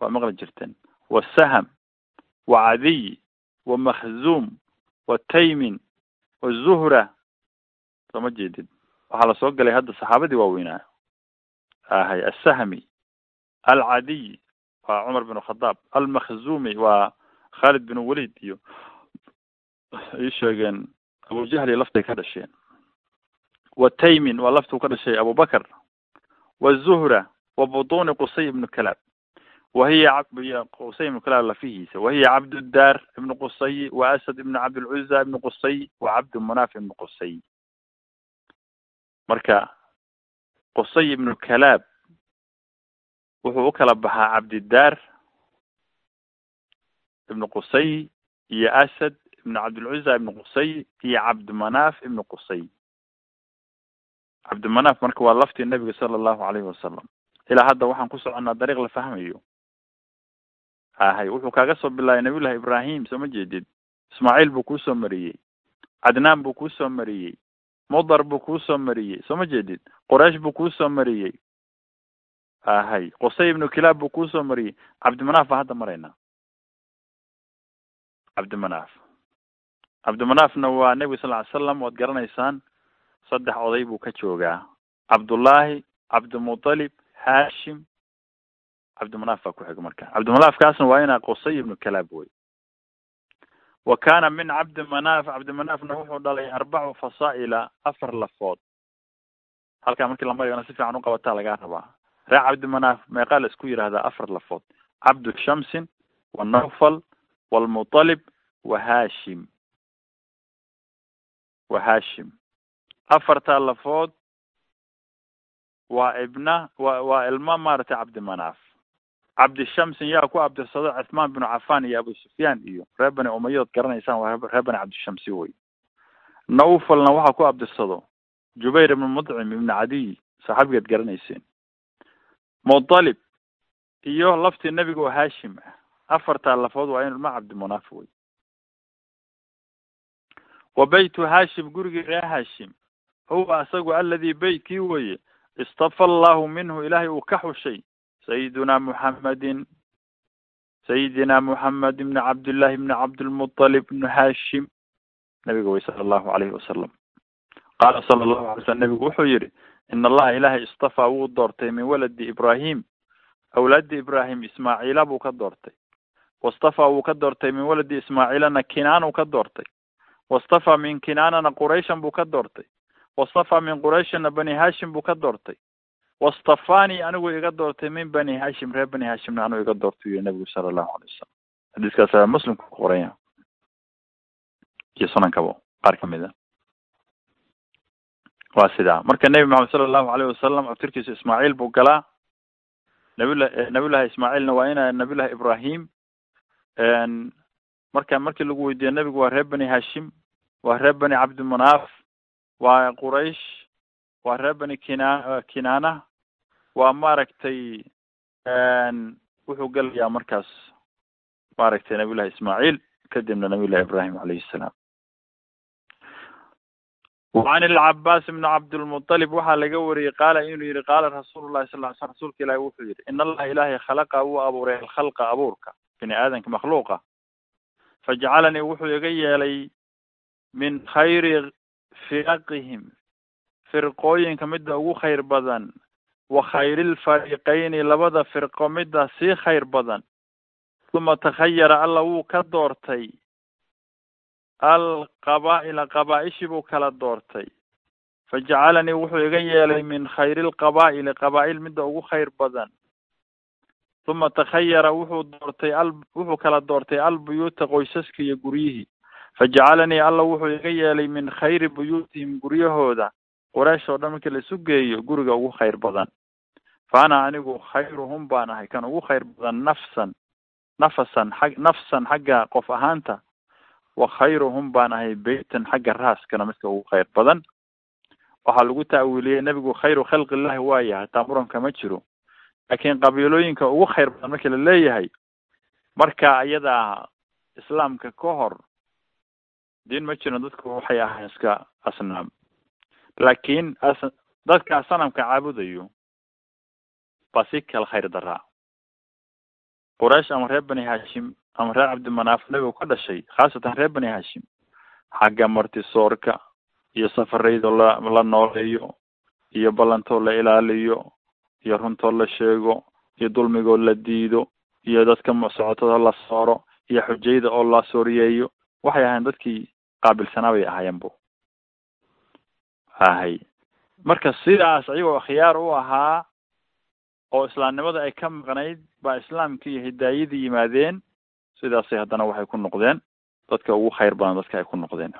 waa maqli jirteen wa saham wa cadiy wa makhzuum wa taymin wa zuhra soo ma jeedid waxaa la soo galay hadda saxaabadii waaweynaa ahay asahmi alcadiy waa cumar bin khadaab. Almakhzumi waa khalid bin walid iyo ay sheegeen abujahli laftay ka dhasheen. Wa taymin waa laftuu ka dhashay abubakr wa zuhra wa butuni qusay ibnu kalab wahiya qusay ibnu kalab lafihiisa. Wahiya cabdudar ibnu qusay wa asad ibnu cabdilcuza ibnu qusay wa cabdu munaf ibnu qusay marka qusay ibnu kalab wuxuu u kala baxaa cabdidaar ibnu qusay iyo asad ibnu cabdilcuza ibnu qusay iyo cabdimanaf ibnu qusay. Cabdimanaf marka waa laftii nabiga sala allahu alayhi wasalam ilaa hadda waxaan ku soconnaa dariiq la fahmayo. Ahay wuxuu kaaga soo bilaabay nabiyullahi ibrahim soo ma jeedid ismaaciil buu kuusoo mariyey. Cadnaan buu kuusoo mariyey mudar buu kuusoo mariyey soo ma jeedid quraysh buu kuusoo mariyey ahay. Qusay ibnu kilaab buu kuusoo mariyey cabdimanaf baan hadda maraynaa cabdimanaf cabdimanafna waa nebiga sal ly slam waad garanaysaan saddex oday buu ka joogaa cabdullaahi cabdimutalib hashim. Cabdimanaf baa ku xiga marka cabdimanafkaasna waa inaa qusay ibnu kalaab wey wa kana min cabdimanaf cabdimanafna wuxuu dhalay arbacu fasaa'ila afar lafood halkaa markii lambarigana si fiican uqabataa lagaa rabaa ree cabdimanaf meeqaa la isku yidhahdaa afar lafood cabdu shamsin wa nawfal walmutalib wa hashim wa hashim afartaa lafood waa ibna wa waa ilmo maaragtay cabdimanaf cabdishamsin yaa ku abdirsado cuthmaan binu cafan iyo abu sufyaan iyo reer bani umayood garanaysaan waa reer bani cabdishamsi wey. Nawfalna waxaa ku abdirsado jubayr ibnu mudcim ibnu cadiy saxaabigeed garanayseen mutalib iyo laftii nebiga oo hashim ah afartaa lafood waa in ilmo cabdimanaf wey. Wa baytu hashim gurigii ree hashim huwa asagu aladi beytkii weye istafa allahu minhu ilaahay uu ka xushay sayiduna muxamedin sayidina muxamed ibni cabdillahi ibni cabdilmutalib ibni hashim nabiga wey sala allahu alayhi wasalam qaala sala allahu alay slam nabigu wuxuu yihi in allaha ilaahay istafaa wuu doortay min waladi ibrahim awlaadi ibrahim ismaaciila buu ka doortay wastafaa wuu ka doortay min waladi ismaaciilana kinaan uu ka doortay wastafaa min kinaanana qurayshan buu ka doortay wastafaa min qurayshina bani hashim buu ka doortay wastafani anigu iga doortay min bani hashim reer bani hashimna anigu iga doortay yiri nabigu sala allahu alay wasalam xadiiskaas ayaa muslimka ku qoranya iyo sunankabo qaar ka mid a waa sidaa marka nebi maxamed sala allahu alayhi wasalam abtirkiisa ismaaciil buu galaa. Nabila nabiyullahi ismaaciilna waa ina nabiyullahi ibrahim marka markii lagu weydiiye nebigu waa reer bani hashim waa reer bani cabdimanaf waa quraysh waa reer bani kina kinaana waa maaragtay wuxuu gelayaa markaas maaragtay nabiyullahi ismaaciil kadibna nabiyullahi ibraahim calayhi salaam. Wacan ilcabaas ibni cabdilmutalib waxaa laga wariyey qaala inuu yihi qaala rasuulullahi sal sl rasuulka ilahi wuxuu yihi in allaha ilaahay khalaqa wuu abuuray alkhalqa abuurka bini aadanka makhluuqa. Fajcalanii wuxuu iga yeelay min khayri firaqihim firqooyinka midda ugu khayr badan wa khayri lfariqayni labada firqo midda sii khayr badan. Uma takhayara alla wuu ka doortay. Alqabaa'ila qabaa-ishii buu kala doortay. Fajacalanii wuxuu iga yeelay min khayri lqabaa'ili qabaa-il midda ugu khayr badan. Uma takhayara wuxuu doortay al wuxuu kala doortay albuyuuta qoysaska iyo guryihii. Fajacalanii alla wuxuu iga yeelay min khayri buyuutihim guryahooda. Quraysh oo dhan markii laisu geeyo guriga ugu khayr badan fa ana anigu khayruhum baan ahay kan ugu khayr badan nafsan nafasan xag nafsan xagga qof ahaanta wa khayruhum baan ahay beytan xagga raaskana midka ugu khayr badan waxaa lagu ta'wiiliyey nebigu khayru khalqi illahi waa yahay taa muranka ma jiro laakiin qabiilooyinka ugu khayr badan markii la leeyahay marka iyada islaamka ka hor diin ma jirin dadku waxay ahayn iska asnaam laakiin as dadka sanamka caabudayo baa si kala khayr daraa quraysh ama reer bani hashim ama reer cabdimanaaf nebigu ka dhashay khaasatan reer bani hashim xagga martisoorka iyo safaraydo la la nooleeyo iyo ballantoo la ilaaliyo iyo runtoo la sheego iyo dulmigoo la diido iyo dadka socotada la sooro iyo xujayda oo la sooriyeeyo waxay ahayn dadkii qaabilsanaa bay ahaayeen bu ahay. Marka sidaas ayagoo khiyaar u ahaa oo islaamnimada ay ka maqnayd baa islaamkii iyo hidaayadii yimaadeen sidaasay haddana waxay ku noqdeen. Dadka ugu khayr badan dadka ay ku noqdeen.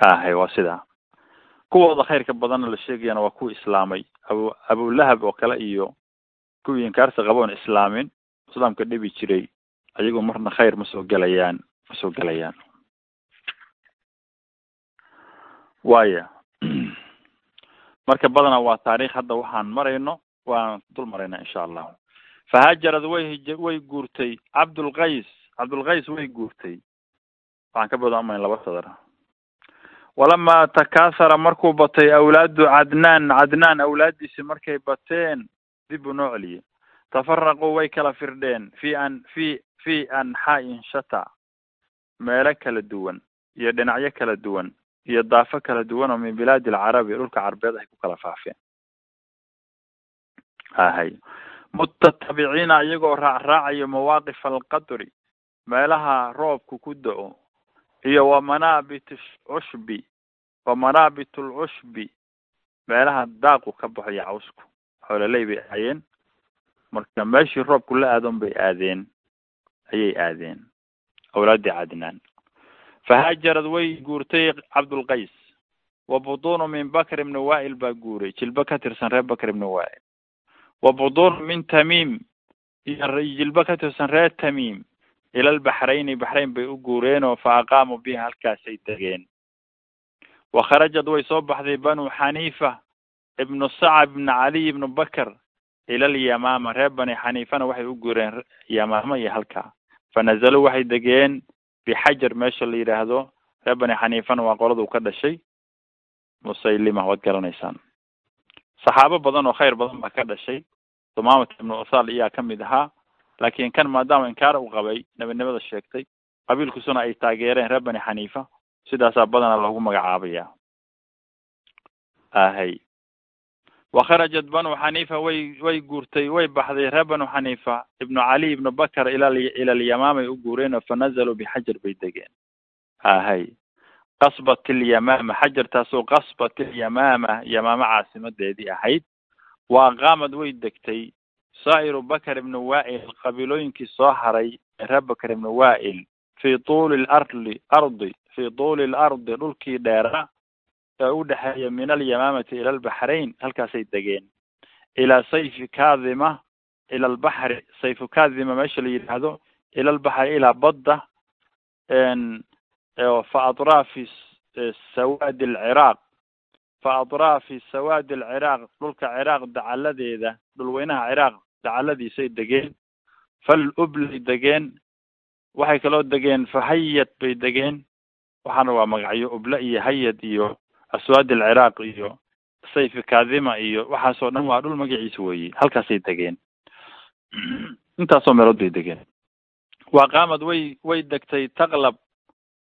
Ahay waa sidaa kuwooda khayrka badanna la sheegayana waa kuwa islaamay. Abu abulahab oo kale iyo kuwii inkaarta qaboon islaamin islaamka dhibi jiray. Ayagoo marna khayr ma soo gelayaan ma soo gelayaan waya marka badanaa waa taariikh hadda waxaan marayno waan dul marayna insha allahu fahajarad way way guurtay. Cabdulkays cabdulkays way guurtay. Waxaan ka badan amayn laba sadar. Walamaa takaahara markuu batay awlaadu cadnaan cadnaan awlaadiisi markay bateen dib u noo celiyey tafaraquu way kala firdheen fi an fi fi anxaain shata meelo kala duwan iyo dhinacyo kala duwan iyo daafo kala duwan oo min bilaadi alcarabi dhulka carbeed ay ku kala faafeen ahay. Mutatabiciina iyagoo raacraacayo mawaaqif alqadri meelaha roobku ku da'o iyo wa manaabit cushbi wa manaabit lcushbi meelaha daaqu ka baxo iyo cawsku xoololey bay ahaayeen marka meeshii roobku la aadon bay aadeen ayay aadeen. Awlaadii cadnaan fahaajarad way guurtay cabdulkays wa butuunu min bakr ibni wa'il baa guuray. Jilbo ka tirsan reer bakr ibni wa'il wa butuunu min tamiim iyo jilbo ka tirsan reer tamiim ila lbaxrayni baxrayn bay u guureenoo fa aqaamuu biha halkaasay degeen. Wa kharajad way soo baxday banu xaniifa ibnu sacab ibnu caliy ibnu bakr ila alyamaama reer bani xaniifana waxay u guureen yamaama iyo halkaa. Fa nazaluu waxay degeen bixajar meesha la yidhaahdo reer bani xaniifana waa qoladu ka dhashay. Musaylima waad garanaysaan saxaabo badan oo khayr badan baa ka dhashay. Dumaamat ibnu uthal iyaa ka mid ahaa laakiin kan maadaama inkaar u qabay nebinimada sheegtay qabiilkiisuna ay taageereen reer bani xaniifa sidaasaa badanaa loogu magacaabaya ahay wa kharajat banu xaniifa way way guurtay way baxday reer banu xaniifa. Ibnu cali ibnu bakar ila ila alyamaamay u guureenoo fa nazaluu bixajar bay degeen. Ahay qasbat ilyamaama xajartaasoo qasbat ilyamaama yamaama caasimadeedii ahayd. Wa aqaamad way degtay. Saa'iru bakar ibni wa'il qabiilooyinkii soo haray reer bakar ibni wa'il fi tuuli lardi ardi fi tuuli lardi dhulkii dheera ee u dhexeeya min alyamaamati ila albaxrayn halkaasay degeen. Ilaa sayfi kadima ila albaxri sayfu kadima meesha la yidhaahdo ila albaxri ilaa badda fa atraafi sawaadi alciraaq. Fa atraafi sawaadi alciraaq dhulka ciraaq dacaladeeda dhulweynaha ciraaq dacaladiisay degeen. Fal ublay degeen waxay kaloo degeen fa hayad bay degeen. Waxaana waa magacyo ubla iyo hayad iyo aswaad alciraaq iyo sayfi kadima iyo waxaasoo dhan waa dhul magaciisa weeye halkaasay degeen. Intaasoo meelood bay degeen. Wa qaamad way way degtay taqlab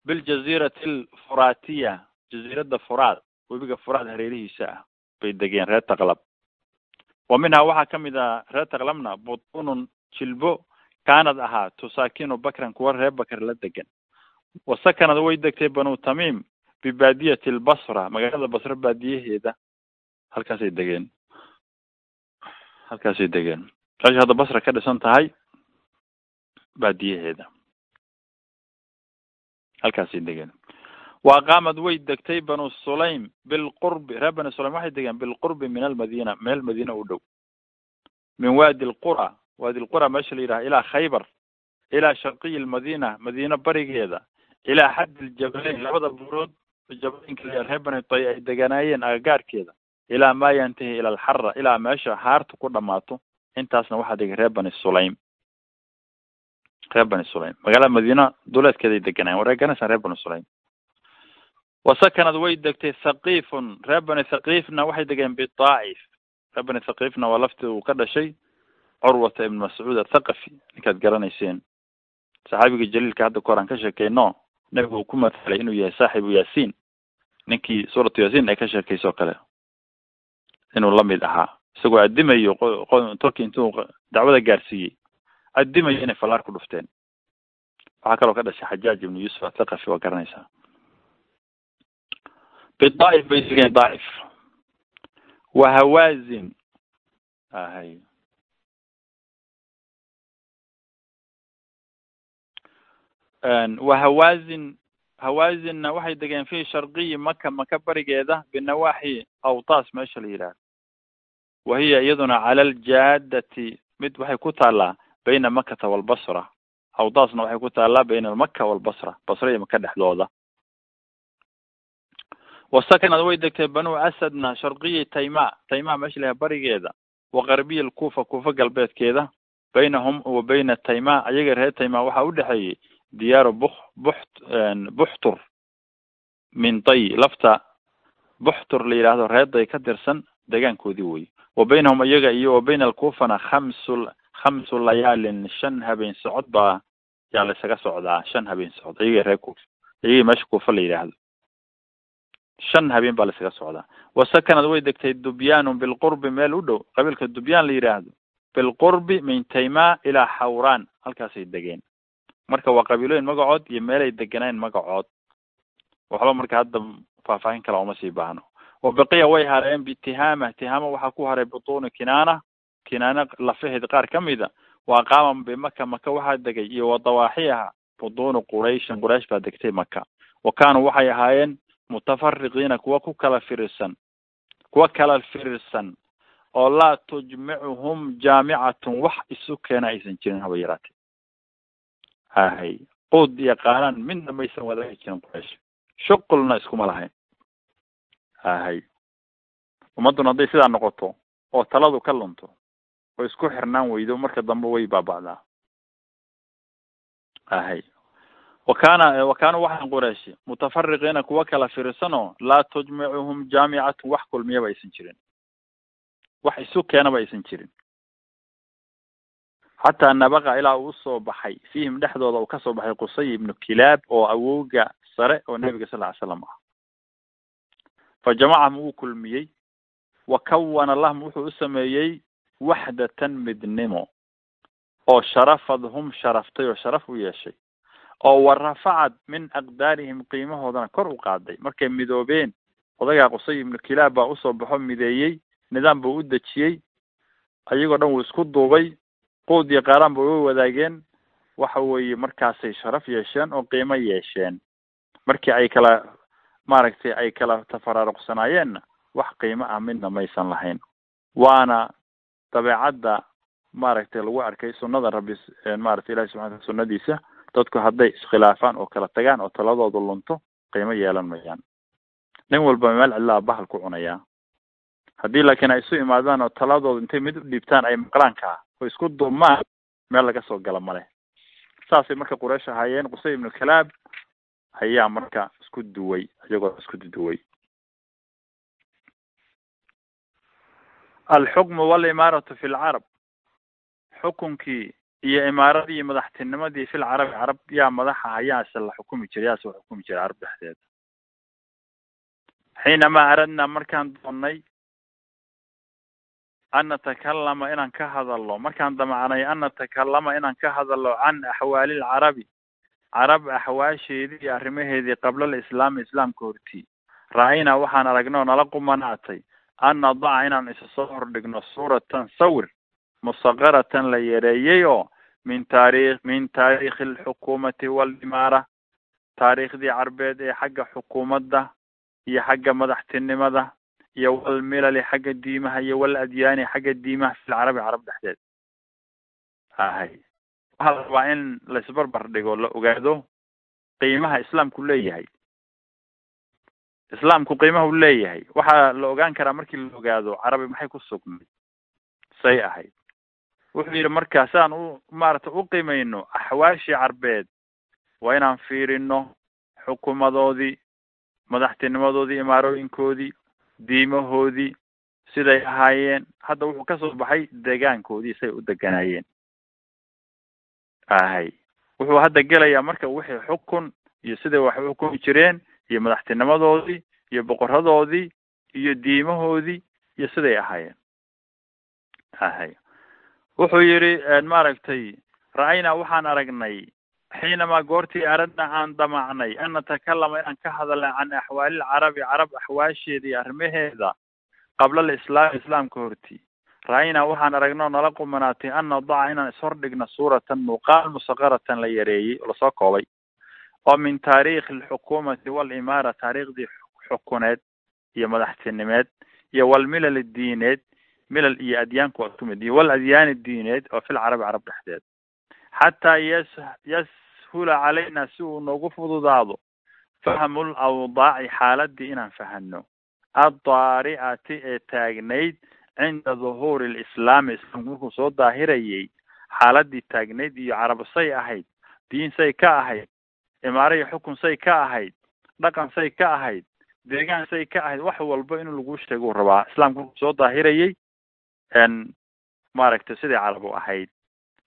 biljazirati alfuratiya jaziiradda furaad webiga furaad hareerihiisa ah bay degeen reer taqlab wa minhaa waxaa ka mid ah reer taqlabna butunun jilbo kaanad ahaa tusaakinu bakran kuwa reer bakar la degan wa sakanad way degtay banu tamiim bibaadiyati albasra magaalada basra baadiyaheeda. Halkaasay degeen. Halkaasay degeen. Meesha hadda basra ka dhisan tahay baadiyaheeda halkaasay degeen. Wa aqaamad way degtay banu sulaym bilqurbi reer bani sulaym waxay degeen bilqurbi min almadina meel madiina u dhow. Min waadi lqura waadi lqura meesha la yidhaha ilaa khaybar ilaa sharqiyi lmadina madiina barigeeda ilaa xaddi ljabalayn labada buurood jabalaynka la reer bani tay ay deganaayeen agagaarkeeda ilaa maa yantahi ila alxara ilaa meesha haarta ku dhamaato intaasna waxaa degay reer bani sulaym reer bani sulaym magaalada madiina duleedkeeday deganayen wareeganaysa reer bani sulaym wasakanad way degtay thaqifun reer bani thaqifna waxay degeen bidaa'if reer bani thaqifna waa laftii uu ka dhashay curwata ibn mascuud athaqafi ninkaad garanayseen saxaabiga jaliilka hadda kahor aan ka sheekeyno nebigu uu ku mathalay inuu yahay saaxibu yaasiin ninkii suuratu yaasiin ay ka sheekayso kale. Inuu la mid ahaa isagoo addimayo tolki intuu dacwada gaarsiiyey addimayo inay falaar ku dhufteen. Waxaa kaloo ka dhashay xajaaj ibnu yuusuf athaqafi waa garanaysaa. Bidaa'if bay degeen daa'if. Wa hawaazin ahay. Wa hawaazin hawaazinna waxay degeen fi sharqiyi maka maka barigeeda binawaaxi awtaas meesha la yidhaahdo. Wa hiya iyaduna cala aljaadati mid waxay ku taallaa bayna makata walbasra awtaasna waxay ku taallaa bayna almaka walbasra basra iyo maka dhexdooda. Wasakanad way degtay banu asadna sharqiyi tayma. Tayma meesha layaha barigeeda wa qarbiya alkuufa kuufa galbeedkeeda. Baynahum wa bayna tayma ayaga reer tayma waxaa udhexeeyey diyaaru buk buxt buxtur min tay lafta buxtur la yidhaahdo reeday ka tirsan deegaankoodii wey wa baynahum iyaga iyo wa bayna alkuufana khamsu khamsu layaalin shan habeen socod baa yaa la isaga socdaa shan habeen socod iyaga reer kuufa iyagii meesha kuufa la yidhaahdo shan habeen baa la isaga socdaa wasakanad way degtay dubyaanu bilqurbi meel u dhow qabiilka dubyaan la yidhaahdo bilqurbi min tayma ilaa xawraan halkaasay degeen marka waa qabiilooyin magacood iyo meelay deganeen magacood waxba marka hadda faahfaahin kala uma sii baahno wa baqiya way hareen bitihama tihama waxaa ku haray butuuni kinaana kinaana lafaheed qaar kamida wa aqaama bimaka maka waxaa degay iyo wa dawaaxiyaha butuuni qurayshin quraysh baa degtay maka wa kaanuu waxay ahaayeen mutafariqiina kuwa ku kala firirsan kuwa kala firirsan oo laa tujmicuhum jaamicatun wax isu keena aysan jirin haba yaraatee. Hahay quud iyo qaalaan midna maysan wadaagi jirin quraysh. Shuqulna iskuma lahayn. Hahay ummadduna hadday sidaa noqoto oo taladu ka lunto oo isku xirnaan weydo marka dambe way baaba'daa. Hahay wa kaana wa kaanuu waxaan qurayshi mutafariqiina kuwa kala firirsanoo laa tujmicuhum jaamicatun wax kulmiyaba aysan jirin. Wax isu keenaba aysan jirin. Xataa nabaqa ilaa uu u soo baxay fiihim dhexdooda uu ka soo baxay qusay ibnu kilaab oo awowga sare oo nebiga sal ly slam ah. Fa jamacahum wuu kulmiyey. Wa kawana lahum wuxuu u sameeyey waxdatan midnimo oo sharafadhum sharaftay oo sharaf u yeeshay oo wa rafacad min aqdaarihim qiimahoodana kor u qaaday markay midoobeen odagaa qusay ibnu kilaab baa u soo baxo mideeyey nidaam buu u dejiyey ayagoo dhan wuu isku duubay quud iyo qaaraan ba way wadaageen waxa weeye markaasay sharaf yeesheen oo qiimo yeesheen markii ay kala maaragtay ay kala tafaraaruqsanaayeenna wax qiimo ah midna maysan lahayn waana dabeecadda maaragtay lagu arkay sunnada rabbi maaragtay ilahi subxana tala sunnadiisa dadku hadday iskhilaafaan oo kala tagaan oo taladooda lunto qiimo yeelan mayaan. Nin walba meel cidlaa bahal ku cunayaa haddii laakiin ay isu imaadaan oo taladooda intay mid u dhiibtaan ay maqlaan kaa oo isku duumaan meel laga soo gala male saasay marka quraysh ahaayeen qusay ibnu kalaab ayaa marka isku duway iyagoo isku duway alxukmu walimaaratu fi lcarab xukunkii iyo imaaradii madaxtinimadii fil carabi carab yaa madaxa hayaase la xukumi jiray yaase la xukumi jiray carab dhexdeeda xiinamaa aradnaa markaan doonnay an natakalama inaan ka hadalno markaan damacnay an natakalama inaan ka hadalno can axwaali lcarabi carab axwaasheedii iyo arrimaheedii qabla alislaami islaamka hortii ra'aynaa waxaan aragnay oo nala qumanaatay an nadaca inaan isa soo hordhigno suuratan sawir musaqaratan la yareeyey oo min taarikh min taariikhi alxukuumati waalimaara taariikhdii carbeed ee xagga xukuumadda iyo xagga madaxtinimada iyo walmilali xagga diimaha iyo wal adyaani xagga diimaha fil carabi carab dhexdeed ahay waxaa la rabaa in laisbarbar dhigo la ogaado qiimaha islaamku leeyahay islaamku qiimaha u leeyahay. Waxaa la ogaan karaa markii la ogaado carabi maxay ku sugnay? Say ahayd wuxuu yidhi marka saan u maaragtay u qiimayno axwaashii carbeed waa inaan fiirino xukumadoodii madaxtinimadoodii imaarooyinkoodii diimahoodii siday ahaayeen. Hadda wuxuu ka soo baxay deegaankoodii say u deganaayeen. Ahay. Wuxuu hadda gelayaa marka wixii xukun iyo siday wax u xukumi jireen iyo madaxtinimadoodii iyo boqoradoodii iyo diimahoodii iyo siday ahaayeen. Ahay. Wuxuu yidhi maaragtay ra'aynaa waxaan aragnay xiinamaa goortii aradna aan damacnay an natakalama inaan ka hadalna can axwaali lcarabi carab axwaasheeda iyo arrimaheeda qabla alislaam islaamka hortii. Ra'aynaa waxaan aragnay nala qumanaatay an nadaca inaan ishordhigno suuratan muuqaal musaqaratan la yareeyey oo la soo koobay oo min taariikhi alxukuumati walimaara taariikhdii xukuneed iyo madaxtinimeed iyo walmilal diineed milal iyo adyaanku waa kumid iyo wal adyaani diineed oo fil carabi carab dhexdeed. Xataa yas yashula calayna si uu noogu fududaado fahmu lawdaaci xaaladii inaan fahano addaari'ati ee taagnayd cinda duhuuri lislaami islaamku markuu soo daahirayay xaaladii taagnayd iyo carab say ahayd diin say ka ahayd iyo xukun say ka ahayd dhaqan say ka ahayd deegaan say ka ahayd wax walba inuu lagu sheeguu rabaa. Islaamku markuu soo daahirayay maaragtay siday carab u ahayd.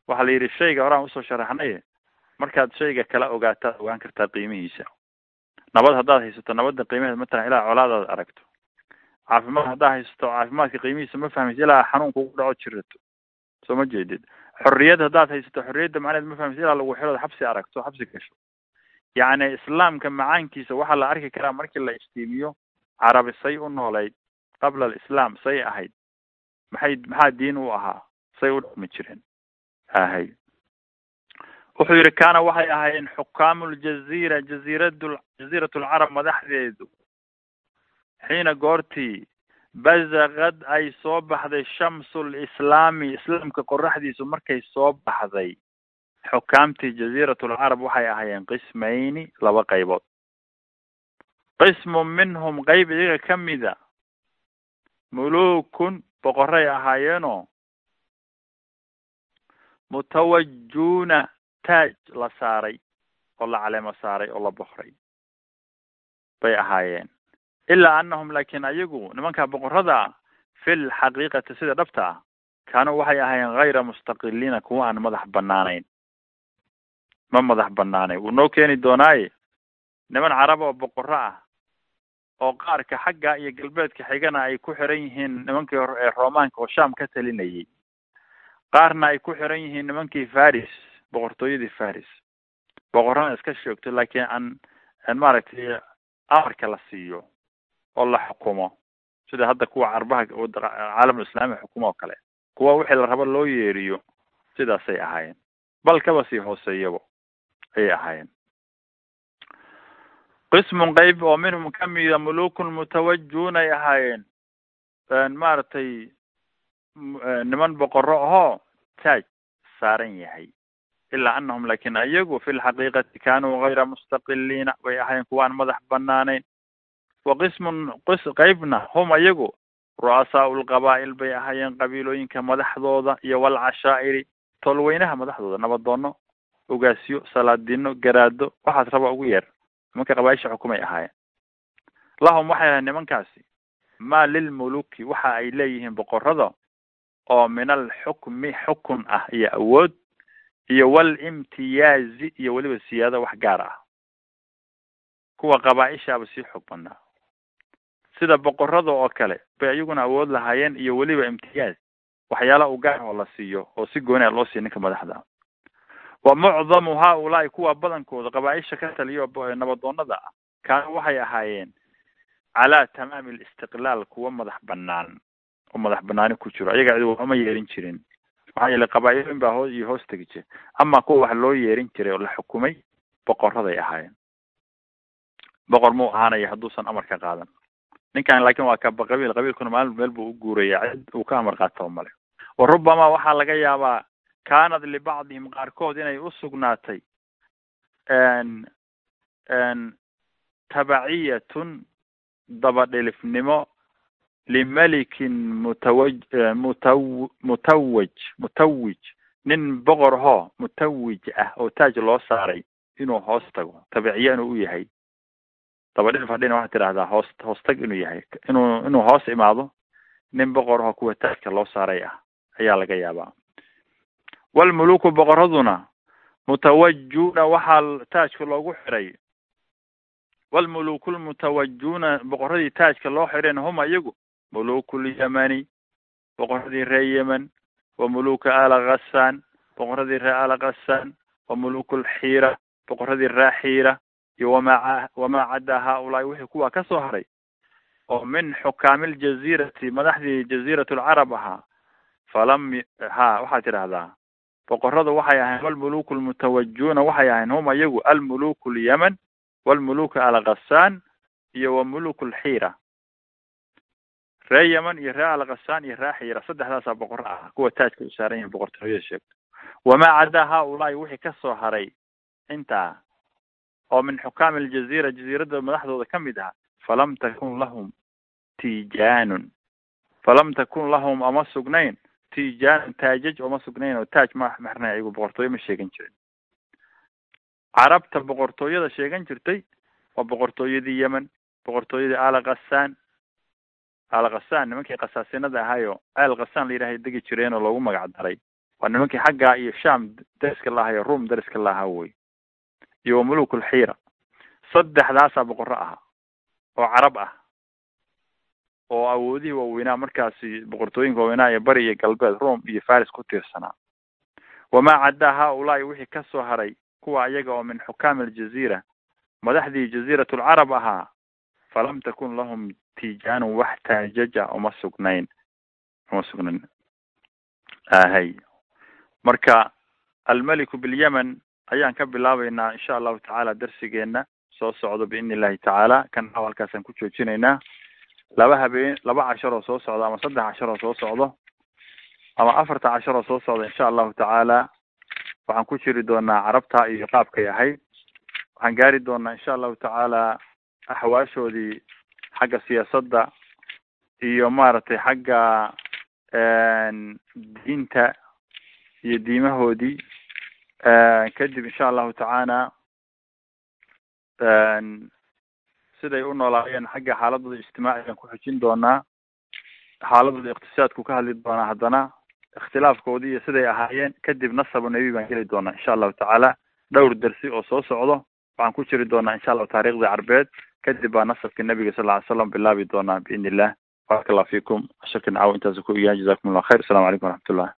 Waxaa la yidhi shayga horaan u soo sharaxnay markaad shayga kala ogaataad ogaan kartaa qiimihiisa. Nabad haddaad haysato nabadda qiimaheeda matalan ilaa colaadaad aragto. Caafimaad haddaad haysato caafimaadka qiimihiisa ma fahmaysa ilaa xanuun kugu dhaco jirato soo ma jeedid. Xorriyad haddaad haysato xorriyadda macneed ma fahmaysa ilaa lagu xirood xabsi aragto xabsi gasho yacni islaamka macaankiisa waxaa la arki karaa markii la istiimiyo carabi say u noolayd qabla alislaam say ahayd. Maxay maxaa diin u ahaa? Say u dhaqmi jireen ahay. Wuxuu yidhi kaana waxay ahaayeen xukaamu ljaziira jaziirad jaziirat lcarab madaxdeedu. Xiina goortii bazaqad ay soo baxday shamsu lislaami islaamka qoraxdiisu markay soo baxday xukaamtii jaziirat lcarab waxay ahaayeen qismayni laba qaybood. Qismu minhum qeyb iyaga kamida mulukun boqoray ahaayeenoo mutawajuuna taaj la saaray oo la caleemo saaray oo la boqray bay ahaayeen. Ilaa anahum laakiin ayagu nimankaa boqorada ah fi lxaqiiqati sida dhabta ah kaanuu waxay ahaayeen hayra mustaqiliina kuwa aan madax banaanayn ma madax banaanayn wuu noo keeni doonaaye? Niman carab oo boqoro ah oo qaarka xagga iyo galbeedka xigana ay ku xiran yihiin nimankii ee roomaanka oo sham ka talinayay. Qaarna ay ku xiran yihiin nimankii faris boqortooyadii faris. Boqorana iska sheegto laakiin aan aan maaragtay amarka la siiyo oo la xukumo. Sida hadda kuwa carbaha caalamul islaami xukumo oo kale. Kuwa wixii la rabo loo yeeriyo sidaasay ahaayeen. Bal kaba sii hooseeyaba ayay ahaayeen qismun qeyb oo minhum kamida mulukun mutawajuun ay ahaayeen maaragtay niman boqoro ahoo taaj saaran yahay. Ilaa anahum laakin ayagu fi lxaqiiqati kanuu hayra mustaqiliina way ahaayeen kuwaan madax banaanayn wa qismun qis qeybna hum ayagu ru'asaau lqabaa'il bay ahaayeen qabiilooyinka madaxdooda iyo walcashaa'iri tolweynaha madaxdooda nabadoono ogaasyo salaadino garaado waxaas raba ugu yeer nimanka qabaaisha xukumay ahaayeen. Lahum waxay ahayen nimankaasi. Ma lilmuluki waxa ay leeyihiin boqorada oo min alxukmi xukun ah iyo awood iyo walimtiyaazi iyo weliba siyaado wax gaar ah. Kuwa qabaa-ishaaba sii xog badnaa. Sida boqorada oo kale bay iyaguna awood lahaayeen iyo weliba imtiyaaz. Waxyaala u gaar oo la siiyo oo si gooni a loo siiyo ninka madaxda wa mucdamu haaulaai kuwa badankooda qabaa-isha ka taliyo nabadoonada ah kaana waxay ahaayeen calaa tamaami alistiqlaal kuwa madax banaan oo madax banaani ku jiro. Ayaga cid waxuma yeerin jirin. Maxaa yeelay qabaa-ilooyin baa hoos iyo hoos tegi jira ama kuwa wax loo yeerin jiray oo la xukumay boqoraday ahaayeen. Boqor muu ahaanaya hadduusan amar ka qaadan. Ninkan laakin waa kaba qabiil qabiilkuna maalin meel buu u guuraya cid uu ka amar qaataba male wa rubbama waxaa laga yaabaa kaanad libacdihim qaarkood inay usugnaatay tabaciyatun dabadhilifnimo limelikin mutawa mutaw mutawaj mutawij nin boqor hoo mutawij ah oo taaj loo saaray inuu hoos tago tabiciye inuu u yahay. Dabadhilif hadhina waxaad tidhahdaa hoos hoostag inuu yahay inuu inuu hoos imaado nin boqor hoo kuwa taajka loo saaray ah ayaa laga yaabaa walmuluku boqoraduna mutawajuuna waxaa taajka loogu xiray walmuluku lmutawajuuna boqoradii taajka loo xireen huma iyagu muluku lyamani boqoradii reer yemen wa muluka ala khassan boqoradii reer ala khassan wa muluku lxiira boqoradii reer xiira iyo wamaa wamaa caddaa haaulaai wixii kuwaa ka soo haray oo min xukaami ljazirati madaxdii jaziirat lcarab ahaa falam ha waxaad tidhahdaa boqoradu waxay ahayn walmuluku lmutawajuuna waxay ahayn hum iyagu almuluku lyaman walmuluka alkhassan iyo wa muluku lxiira ree yeman iyo ree alkhassan iyo ree xiira saddexdaasaa boqoro ah kuwa taajka u saaran yahin boqortooyada sheegto wamaa caddaa haaulaai wixii ka soo haray intaa oo min xukaami aljaziira jaziirada madaxdooda ka mid ah falam takun lahum tijaanun falam takun lahum ama sugnayn tijaanun taajaj ooma sugnayn oo taaj ma maxrnay ayagu boqortooyo ma sheegan jirin. Carabta boqortooyada sheegan jirtay waa boqortooyadii yemen boqortooyadii ala khassan ala khassan nimankii khasaasinada ahaayo al khassan la yidhahay degi jireen oo loogu magac daray. Waa nimankii xagga iyo sham dariska lahayo room dariska lahaa wey. Iyo wa muluk lxiira saddexdaasaa boqorro ahaa oo carab ah oo awoodihii waaweynaa markaasi boqortooyinka waaweynaa ee bari iyo galbeed rome iyo faris ku tiirsanaa wamaa caddaa haaulaai wixii ka soo haray kuwa iyaga oo min xukaami aljaziira madaxdii jaziirat lcarab ahaa falam takun lahum tijaanun wax taajaja uma sugnayn uma sugnayn. Ahay marka almeliku bilyemen ayaan ka bilaabeynaa insha allahu tacaala darsigeena soo socdo biidni illahi tacaala kan halkaasaan ku joojinaynaa laba habeen laba cashar oo soo socdo ama saddex cashar oo soo socdo ama afarta cashar oo soo socda insha allahu tacaala waxaan ku jiri doonaa carabta iyo qaabkay ahayd waxaan gaari doonaa insha allahu tacaala axwaashoodii xagga siyaasadda iyo maaragtay xagga diinta iyo diimahoodii. Kadib insha allahu tacaala siday u noolaayeen xagga xaaladooda ijtimaacigan ku xujin doonaa xaaladooda iqtisaadku ka hadli doonaa haddana ikhtilaafkoodii iyo siday ahaayeen kadib nasabu nebi baan geli doonaa insha allahu tacaala. Dhowr dersi oo soo socdo waxaan ku jiri doonaa insha allahu taariikhdii carbeed kadib baa nasabka nebiga sal ly slam bilaabi doonaa biidni illah baraka allahu fikum ashirkan caawa intaas ku iyaa jazakum allah khayr asalamu calaykum waraxmatullah